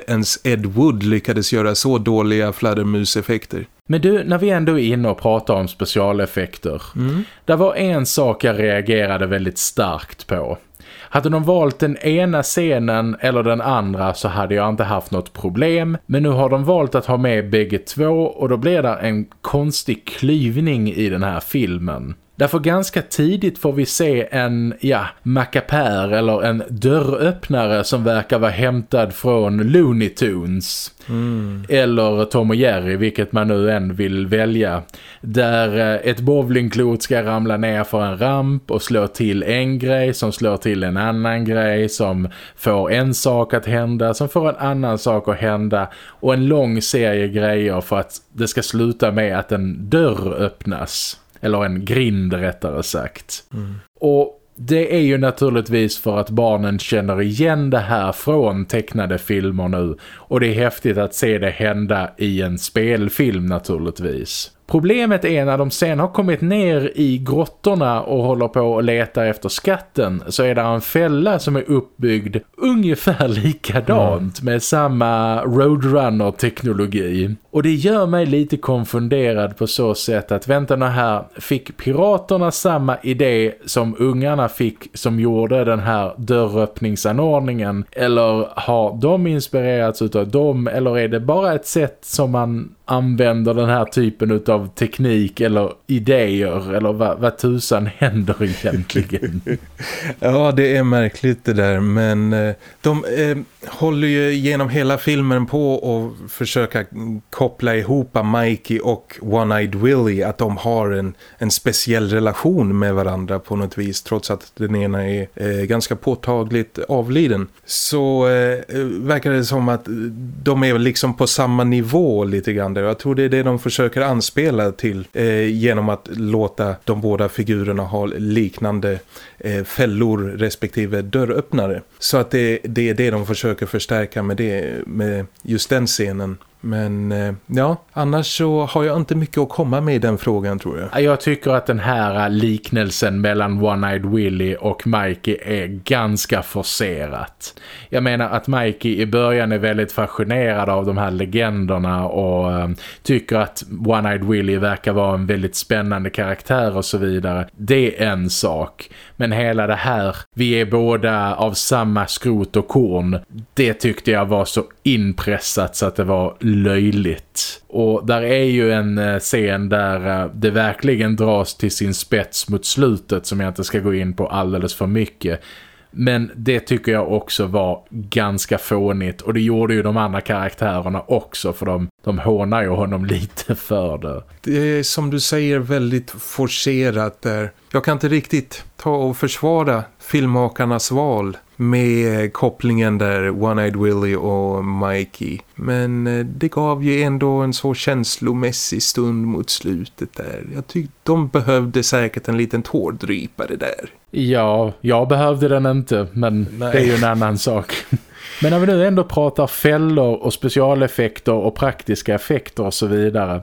ens Ed Wood lyckades göra så dåliga fladdermuseffekter. Men du, när vi ändå är inne och pratar om specialeffekter. Mm. Det var en sak jag reagerade väldigt starkt på. Hade de valt den ena scenen eller den andra så hade jag inte haft något problem. Men nu har de valt att ha med bägge två och då blir det en konstig klyvning i den här filmen. Därför ganska tidigt får vi se en, ja, mackapär eller en dörröppnare som verkar vara hämtad från Looney Tunes. Mm. Eller Tom och Jerry, vilket man nu än vill välja. Där eh, ett bowlingklot ska ramla ner för en ramp och slå till en grej som slår till en annan grej som får en sak att hända, som får en annan sak att hända och en lång serie grejer för att det ska sluta med att en dörr öppnas. Eller en grind rättare sagt. Mm. Och det är ju naturligtvis för att barnen känner igen det här från tecknade filmer nu. Och det är häftigt att se det hända i en spelfilm naturligtvis. Problemet är när de sen har kommit ner i grottorna och håller på att leta efter skatten så är det en fälla som är uppbyggd ungefär likadant mm. med samma Roadrunner-teknologi. Och det gör mig lite konfunderad på så sätt att vänta nu här, fick piraterna samma idé som ungarna fick som gjorde den här dörröppningsanordningen eller har de inspirerats av dem eller är det bara ett sätt som man använder den här typen av teknik eller idéer eller vad, vad tusan händer egentligen? ja, det är märkligt det där men eh, de eh, håller ju genom hela filmen på att försöka koppla ihop Mikey och One-Eyed Willy att de har en, en speciell relation med varandra på något vis trots att den ena är eh, ganska påtagligt avliden. Så eh, verkar det som att de är liksom på samma nivå lite grann där. Jag tror det är det de försöker anspela till eh, genom att låta de båda figurerna ha liknande eh, Eh, fällor respektive dörröppnare. Så att det, det är det de försöker förstärka med, det, med just den scenen. Men eh, ja, annars så har jag inte mycket att komma med i den frågan tror jag. Jag tycker att den här liknelsen mellan One-Eyed Willy och Mikey är ganska forcerat. Jag menar att Mikey i början är väldigt fascinerad av de här legenderna och um, tycker att One-Eyed Willy verkar vara en väldigt spännande karaktär och så vidare. Det är en sak. Men hela det här, vi är båda av samma skrot och korn. Det tyckte jag var så inpressat så att det var löjligt. Och där är ju en eh, scen där eh, det verkligen dras till sin spets mot slutet som jag inte ska gå in på alldeles för mycket. Men det tycker jag också var ganska fånigt och det gjorde ju de andra karaktärerna också för de, de hånar ju honom lite för det. Det är som du säger väldigt forcerat där. Jag kan inte riktigt ta och försvara filmmakarnas val med kopplingen där One-Eyed Willy och Mikey. Men eh, det gav ju ändå en så känslomässig stund mot slutet där. Jag tyckte de behövde säkert en liten tårdrypare där. Ja, jag behövde den inte, men Nej. det är ju en annan sak. Men när vi nu ändå pratar fällor och specialeffekter och praktiska effekter och så vidare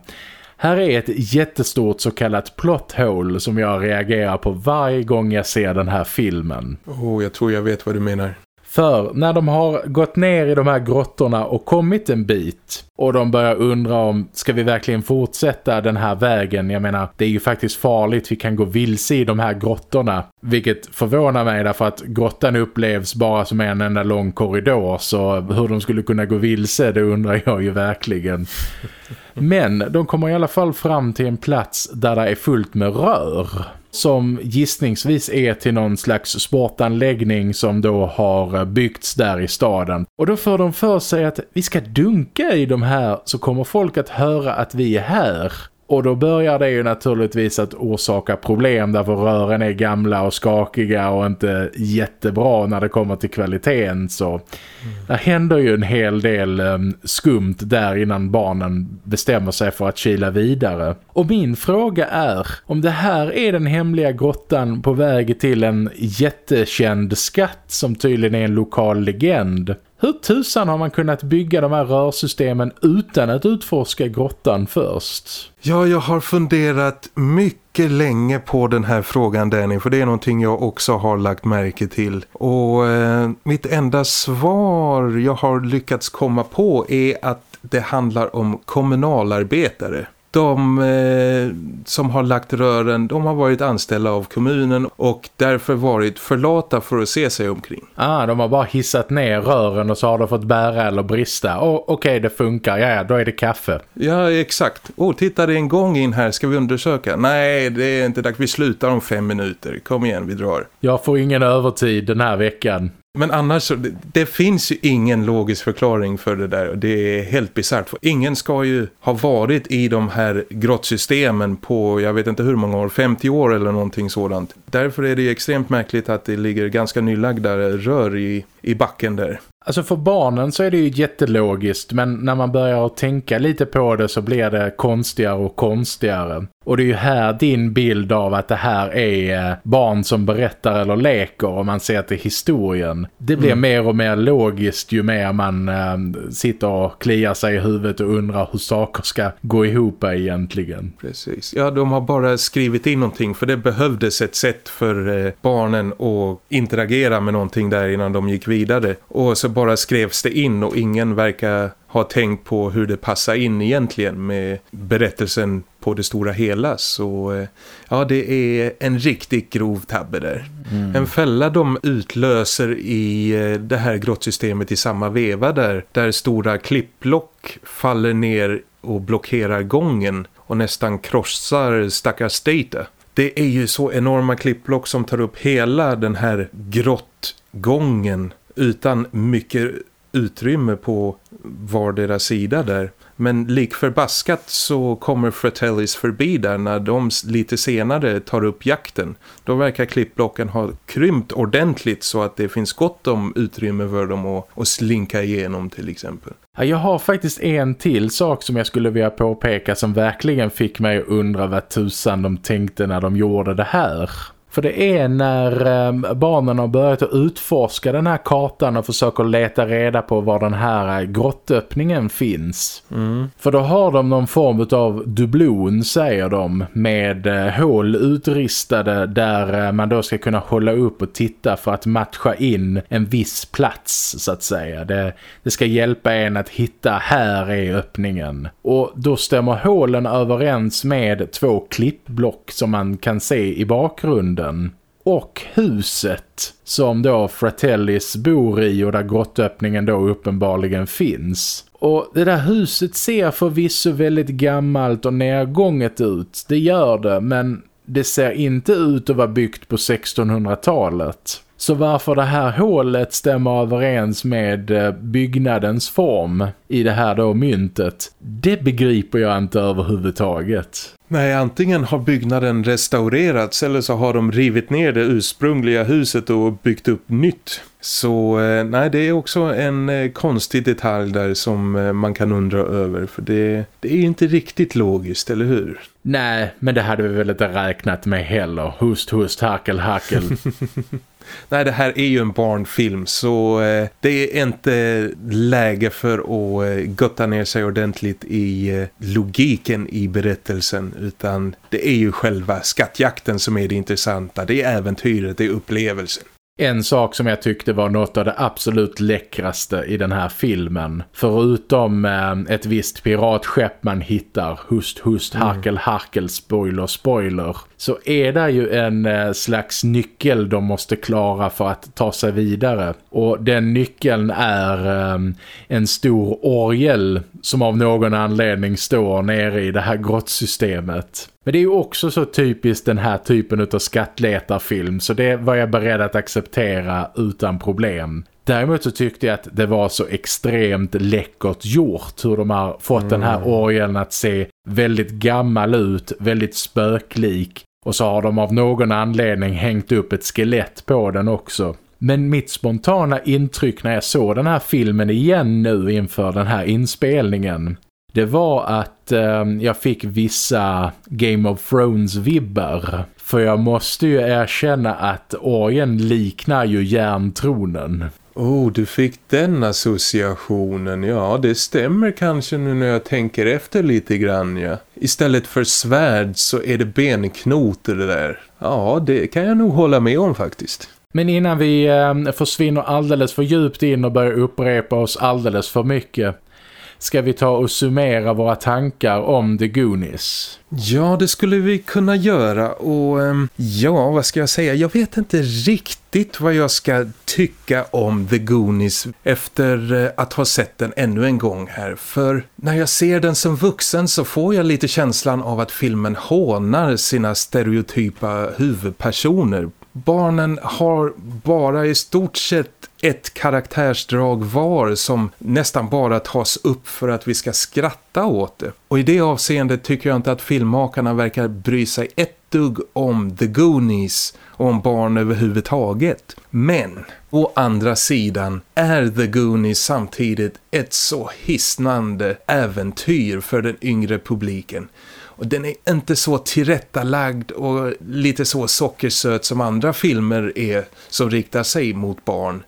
här är ett jättestort så kallat plot hole som jag reagerar på varje gång jag ser den här filmen. Oh, jag tror jag vet vad du menar. För när de har gått ner i de här grottorna och kommit en bit och de börjar undra om ska vi verkligen fortsätta den här vägen? Jag menar, det är ju faktiskt farligt. Vi kan gå vilse i de här grottorna. Vilket förvånar mig därför att grottan upplevs bara som en enda lång korridor. Så hur de skulle kunna gå vilse, det undrar jag ju verkligen. Men de kommer i alla fall fram till en plats där det är fullt med rör som gissningsvis är till någon slags sportanläggning som då har byggts där i staden. Och då får de för sig att vi ska dunka i de här så kommer folk att höra att vi är här. Och då börjar det ju naturligtvis att orsaka problem därför rören är gamla och skakiga och inte jättebra när det kommer till kvaliteten. Så mm. det händer ju en hel del um, skumt där innan barnen bestämmer sig för att kila vidare. Och min fråga är om det här är den hemliga grottan på väg till en jättekänd skatt som tydligen är en lokal legend. Hur tusan har man kunnat bygga de här rörsystemen utan att utforska grottan först? Ja, jag har funderat mycket länge på den här frågan Danny för det är någonting jag också har lagt märke till. Och eh, mitt enda svar jag har lyckats komma på är att det handlar om kommunalarbetare de eh, som har lagt rören, de har varit anställda av kommunen och därför varit förlata för att se sig omkring. Ah, de har bara hissat ner rören och så har de fått bära eller brista. Oh, Okej, okay, det funkar. Ja, då är det kaffe. Ja, exakt. Åh, oh, titta det är en gång in här. Ska vi undersöka? Nej, det är inte dags. Vi slutar om fem minuter. Kom igen, vi drar. Jag får ingen övertid den här veckan. Men annars, så, det, det, finns ju ingen logisk förklaring för det där. Det är helt bisarrt. För ingen ska ju ha varit i de här grottsystemen på, jag vet inte hur många år, 50 år eller någonting sådant. Därför är det extremt märkligt att det ligger ganska nylagda rör i, i backen där. Alltså för barnen så är det ju jättelogiskt men när man börjar tänka lite på det så blir det konstigare och konstigare. Och det är ju här din bild av att det här är eh, barn som berättar eller leker och man ser till historien. Det blir mm. mer och mer logiskt ju mer man äh, sitter och kliar sig i huvudet och undrar hur saker ska gå ihop egentligen. Precis. Ja, de har bara skrivit in någonting för det behövdes ett sätt för eh, barnen att interagera med någonting där innan de gick vidare. Och så bara skrevs det in och ingen verkar ha tänkt på hur det passar in egentligen med berättelsen på det stora hela så eh, ja det är en riktigt grov tabbe där. Mm. En fälla de utlöser i eh, det här grottsystemet i samma veva där, där stora klippblock faller ner och blockerar gången och nästan krossar stackars Data. Det är ju så enorma klippblock som tar upp hela den här grottgången utan mycket utrymme på vardera sida där. Men lik förbaskat så kommer Fratellis förbi där när de lite senare tar upp jakten. Då verkar klippblocken ha krympt ordentligt så att det finns gott om utrymme för dem att, att slinka igenom till exempel. Jag har faktiskt en till sak som jag skulle vilja påpeka som verkligen fick mig att undra vad tusan de tänkte när de gjorde det här. För det är när eh, barnen har börjat att utforska den här kartan och försöker leta reda på var den här eh, grottöppningen finns. Mm. För då har de någon form av dublon säger de med eh, hål utristade där man då ska kunna hålla upp och titta för att matcha in en viss plats så att säga. Det, det ska hjälpa en att hitta här är öppningen. Och då stämmer hålen överens med två klippblock som man kan se i bakgrunden grunden och huset som då Fratellis bor i och där grottöppningen då uppenbarligen finns. Och det där huset ser förvisso väldigt gammalt och nedgånget ut, det gör det, men det ser inte ut att vara byggt på 1600-talet. Så varför det här hålet stämmer överens med eh, byggnadens form i det här då myntet, det begriper jag inte överhuvudtaget. Nej, antingen har byggnaden restaurerats eller så har de rivit ner det ursprungliga huset och byggt upp nytt. Så eh, nej, det är också en eh, konstig detalj där som man kan undra över. För det, det är inte riktigt logiskt, eller hur? Nej, men det hade vi väl inte räknat med heller. Hust, hust, hackel, hackel. Nej, det här är ju en barnfilm så eh, det är inte läge för att eh, gotta ner sig ordentligt i eh, logiken i berättelsen utan det är ju själva skattjakten som är det intressanta. Det är äventyret, det är upplevelsen. En sak som jag tyckte var något av det absolut läckraste i den här filmen. Förutom eh, ett visst piratskepp man hittar, hust, hust, mm. harkel, harkel, spoiler, spoiler. Så är det ju en eh, slags nyckel de måste klara för att ta sig vidare. Och den nyckeln är eh, en stor orgel som av någon anledning står nere i det här grottsystemet. Men det är ju också så typiskt den här typen av skattletarfilm så det var jag beredd att acceptera utan problem. Däremot så tyckte jag att det var så extremt läckert gjort hur de har fått mm. den här mm. orgeln att se väldigt gammal ut, väldigt spöklik och så har de av någon anledning hängt upp ett skelett på den också. Men mitt spontana intryck när jag såg den här filmen igen nu inför den här inspelningen det var att eh, jag fick vissa Game of Thrones-vibbar. För jag måste ju erkänna att orgen liknar ju järntronen. Oh, du fick den associationen. Ja, det stämmer kanske nu när jag tänker efter lite grann, ja. Istället för svärd så är det benknoter det där. Ja, det kan jag nog hålla med om faktiskt. Men innan vi eh, försvinner alldeles för djupt in och börjar upprepa oss alldeles för mycket ska vi ta och summera våra tankar om The Goonies? Ja, det skulle vi kunna göra och ehm, ja, vad ska jag säga? Jag vet inte riktigt vad jag ska tycka om The Goonies efter eh, att ha sett den ännu en gång här. För när jag ser den som vuxen så får jag lite känslan av att filmen hånar sina stereotypa huvudpersoner barnen har bara i stort sett ett karaktärsdrag var som nästan bara tas upp för att vi ska skratta åt det. Och i det avseendet tycker jag inte att filmmakarna verkar bry sig ett dugg om The Goonies och om barn överhuvudtaget. Men å andra sidan är The Goonies samtidigt ett så hisnande äventyr för den yngre publiken. Och den är inte så tillrättalagd och lite så sockersöt som andra filmer är som riktar sig mot barn.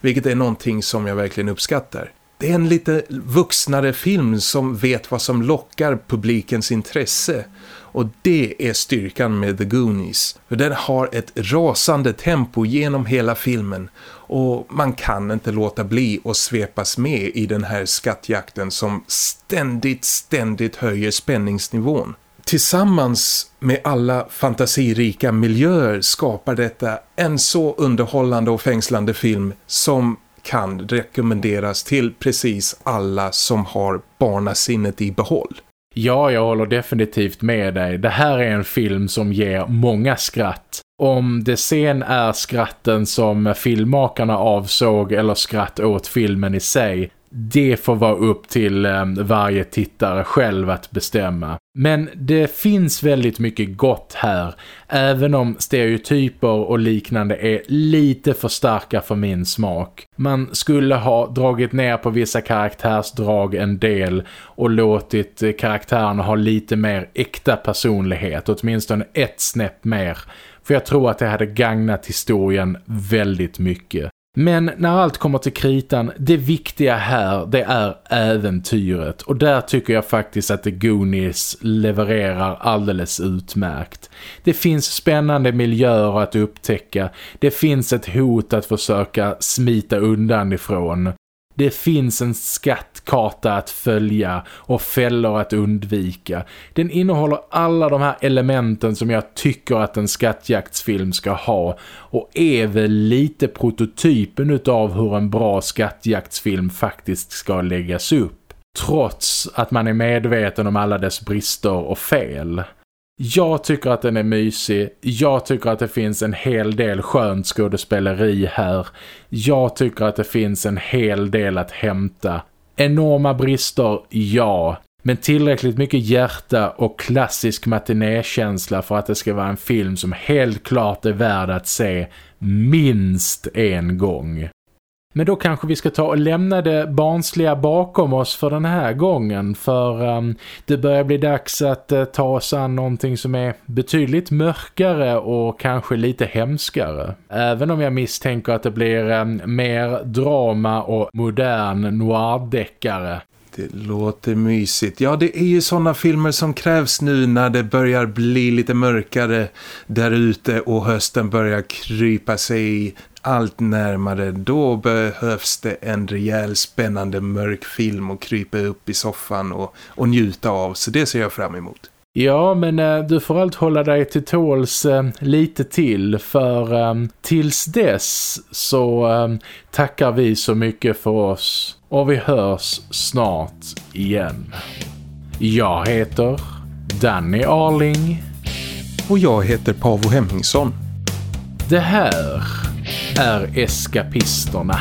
Vilket är någonting som jag verkligen uppskattar. Det är en lite vuxnare film som vet vad som lockar publikens intresse. Och det är styrkan med The Goonies. För den har ett rasande tempo genom hela filmen. Och man kan inte låta bli att svepas med i den här skattjakten som ständigt, ständigt höjer spänningsnivån. Tillsammans med alla fantasirika miljöer skapar detta en så underhållande och fängslande film som kan rekommenderas till precis alla som har barnasinnet i behåll. Ja, jag håller definitivt med dig. Det här är en film som ger många skratt. Om det sen är skratten som filmmakarna avsåg eller skratt åt filmen i sig, det får vara upp till ehm, varje tittare själv att bestämma. Men det finns väldigt mycket gott här, även om stereotyper och liknande är lite för starka för min smak. Man skulle ha dragit ner på vissa karaktärsdrag en del och låtit eh, karaktärerna ha lite mer äkta personlighet, åtminstone ett snäpp mer. För jag tror att det hade gagnat historien väldigt mycket. Men när allt kommer till kritan, det viktiga här det är äventyret. Och där tycker jag faktiskt att The Goonies levererar alldeles utmärkt. Det finns spännande miljöer att upptäcka. Det finns ett hot att försöka smita undan ifrån. Det finns en skattkarta att följa och fällor att undvika. Den innehåller alla de här elementen som jag tycker att en skattjaktsfilm ska ha och är väl lite prototypen utav hur en bra skattjaktsfilm faktiskt ska läggas upp. Trots att man är medveten om alla dess brister och fel. Jag tycker att den är mysig. Jag tycker att det finns en hel del skönt skådespeleri här. Jag tycker att det finns en hel del att hämta. Enorma brister, ja. Men tillräckligt mycket hjärta och klassisk matinékänsla för att det ska vara en film som helt klart är värd att se minst en gång. Men då kanske vi ska ta och lämna det barnsliga bakom oss för den här gången. För um, det börjar bli dags att uh, ta oss an någonting som är betydligt mörkare och kanske lite hemskare. Även om jag misstänker att det blir um, mer drama och modern noirdeckare. Det låter mysigt. Ja, det är ju sådana filmer som krävs nu när det börjar bli lite mörkare där ute och hösten börjar krypa sig allt närmare, då behövs det en rejäl spännande mörk film att krypa upp i soffan och, och njuta av. Så det ser jag fram emot. Ja, men äh, du får allt hålla dig till tåls äh, lite till för äh, tills dess så tackar vi så mycket för oss och vi hörs snart igen. Jag heter Danny Arling och jag heter Pavo Hemmingsson. Det här är eskapisterna.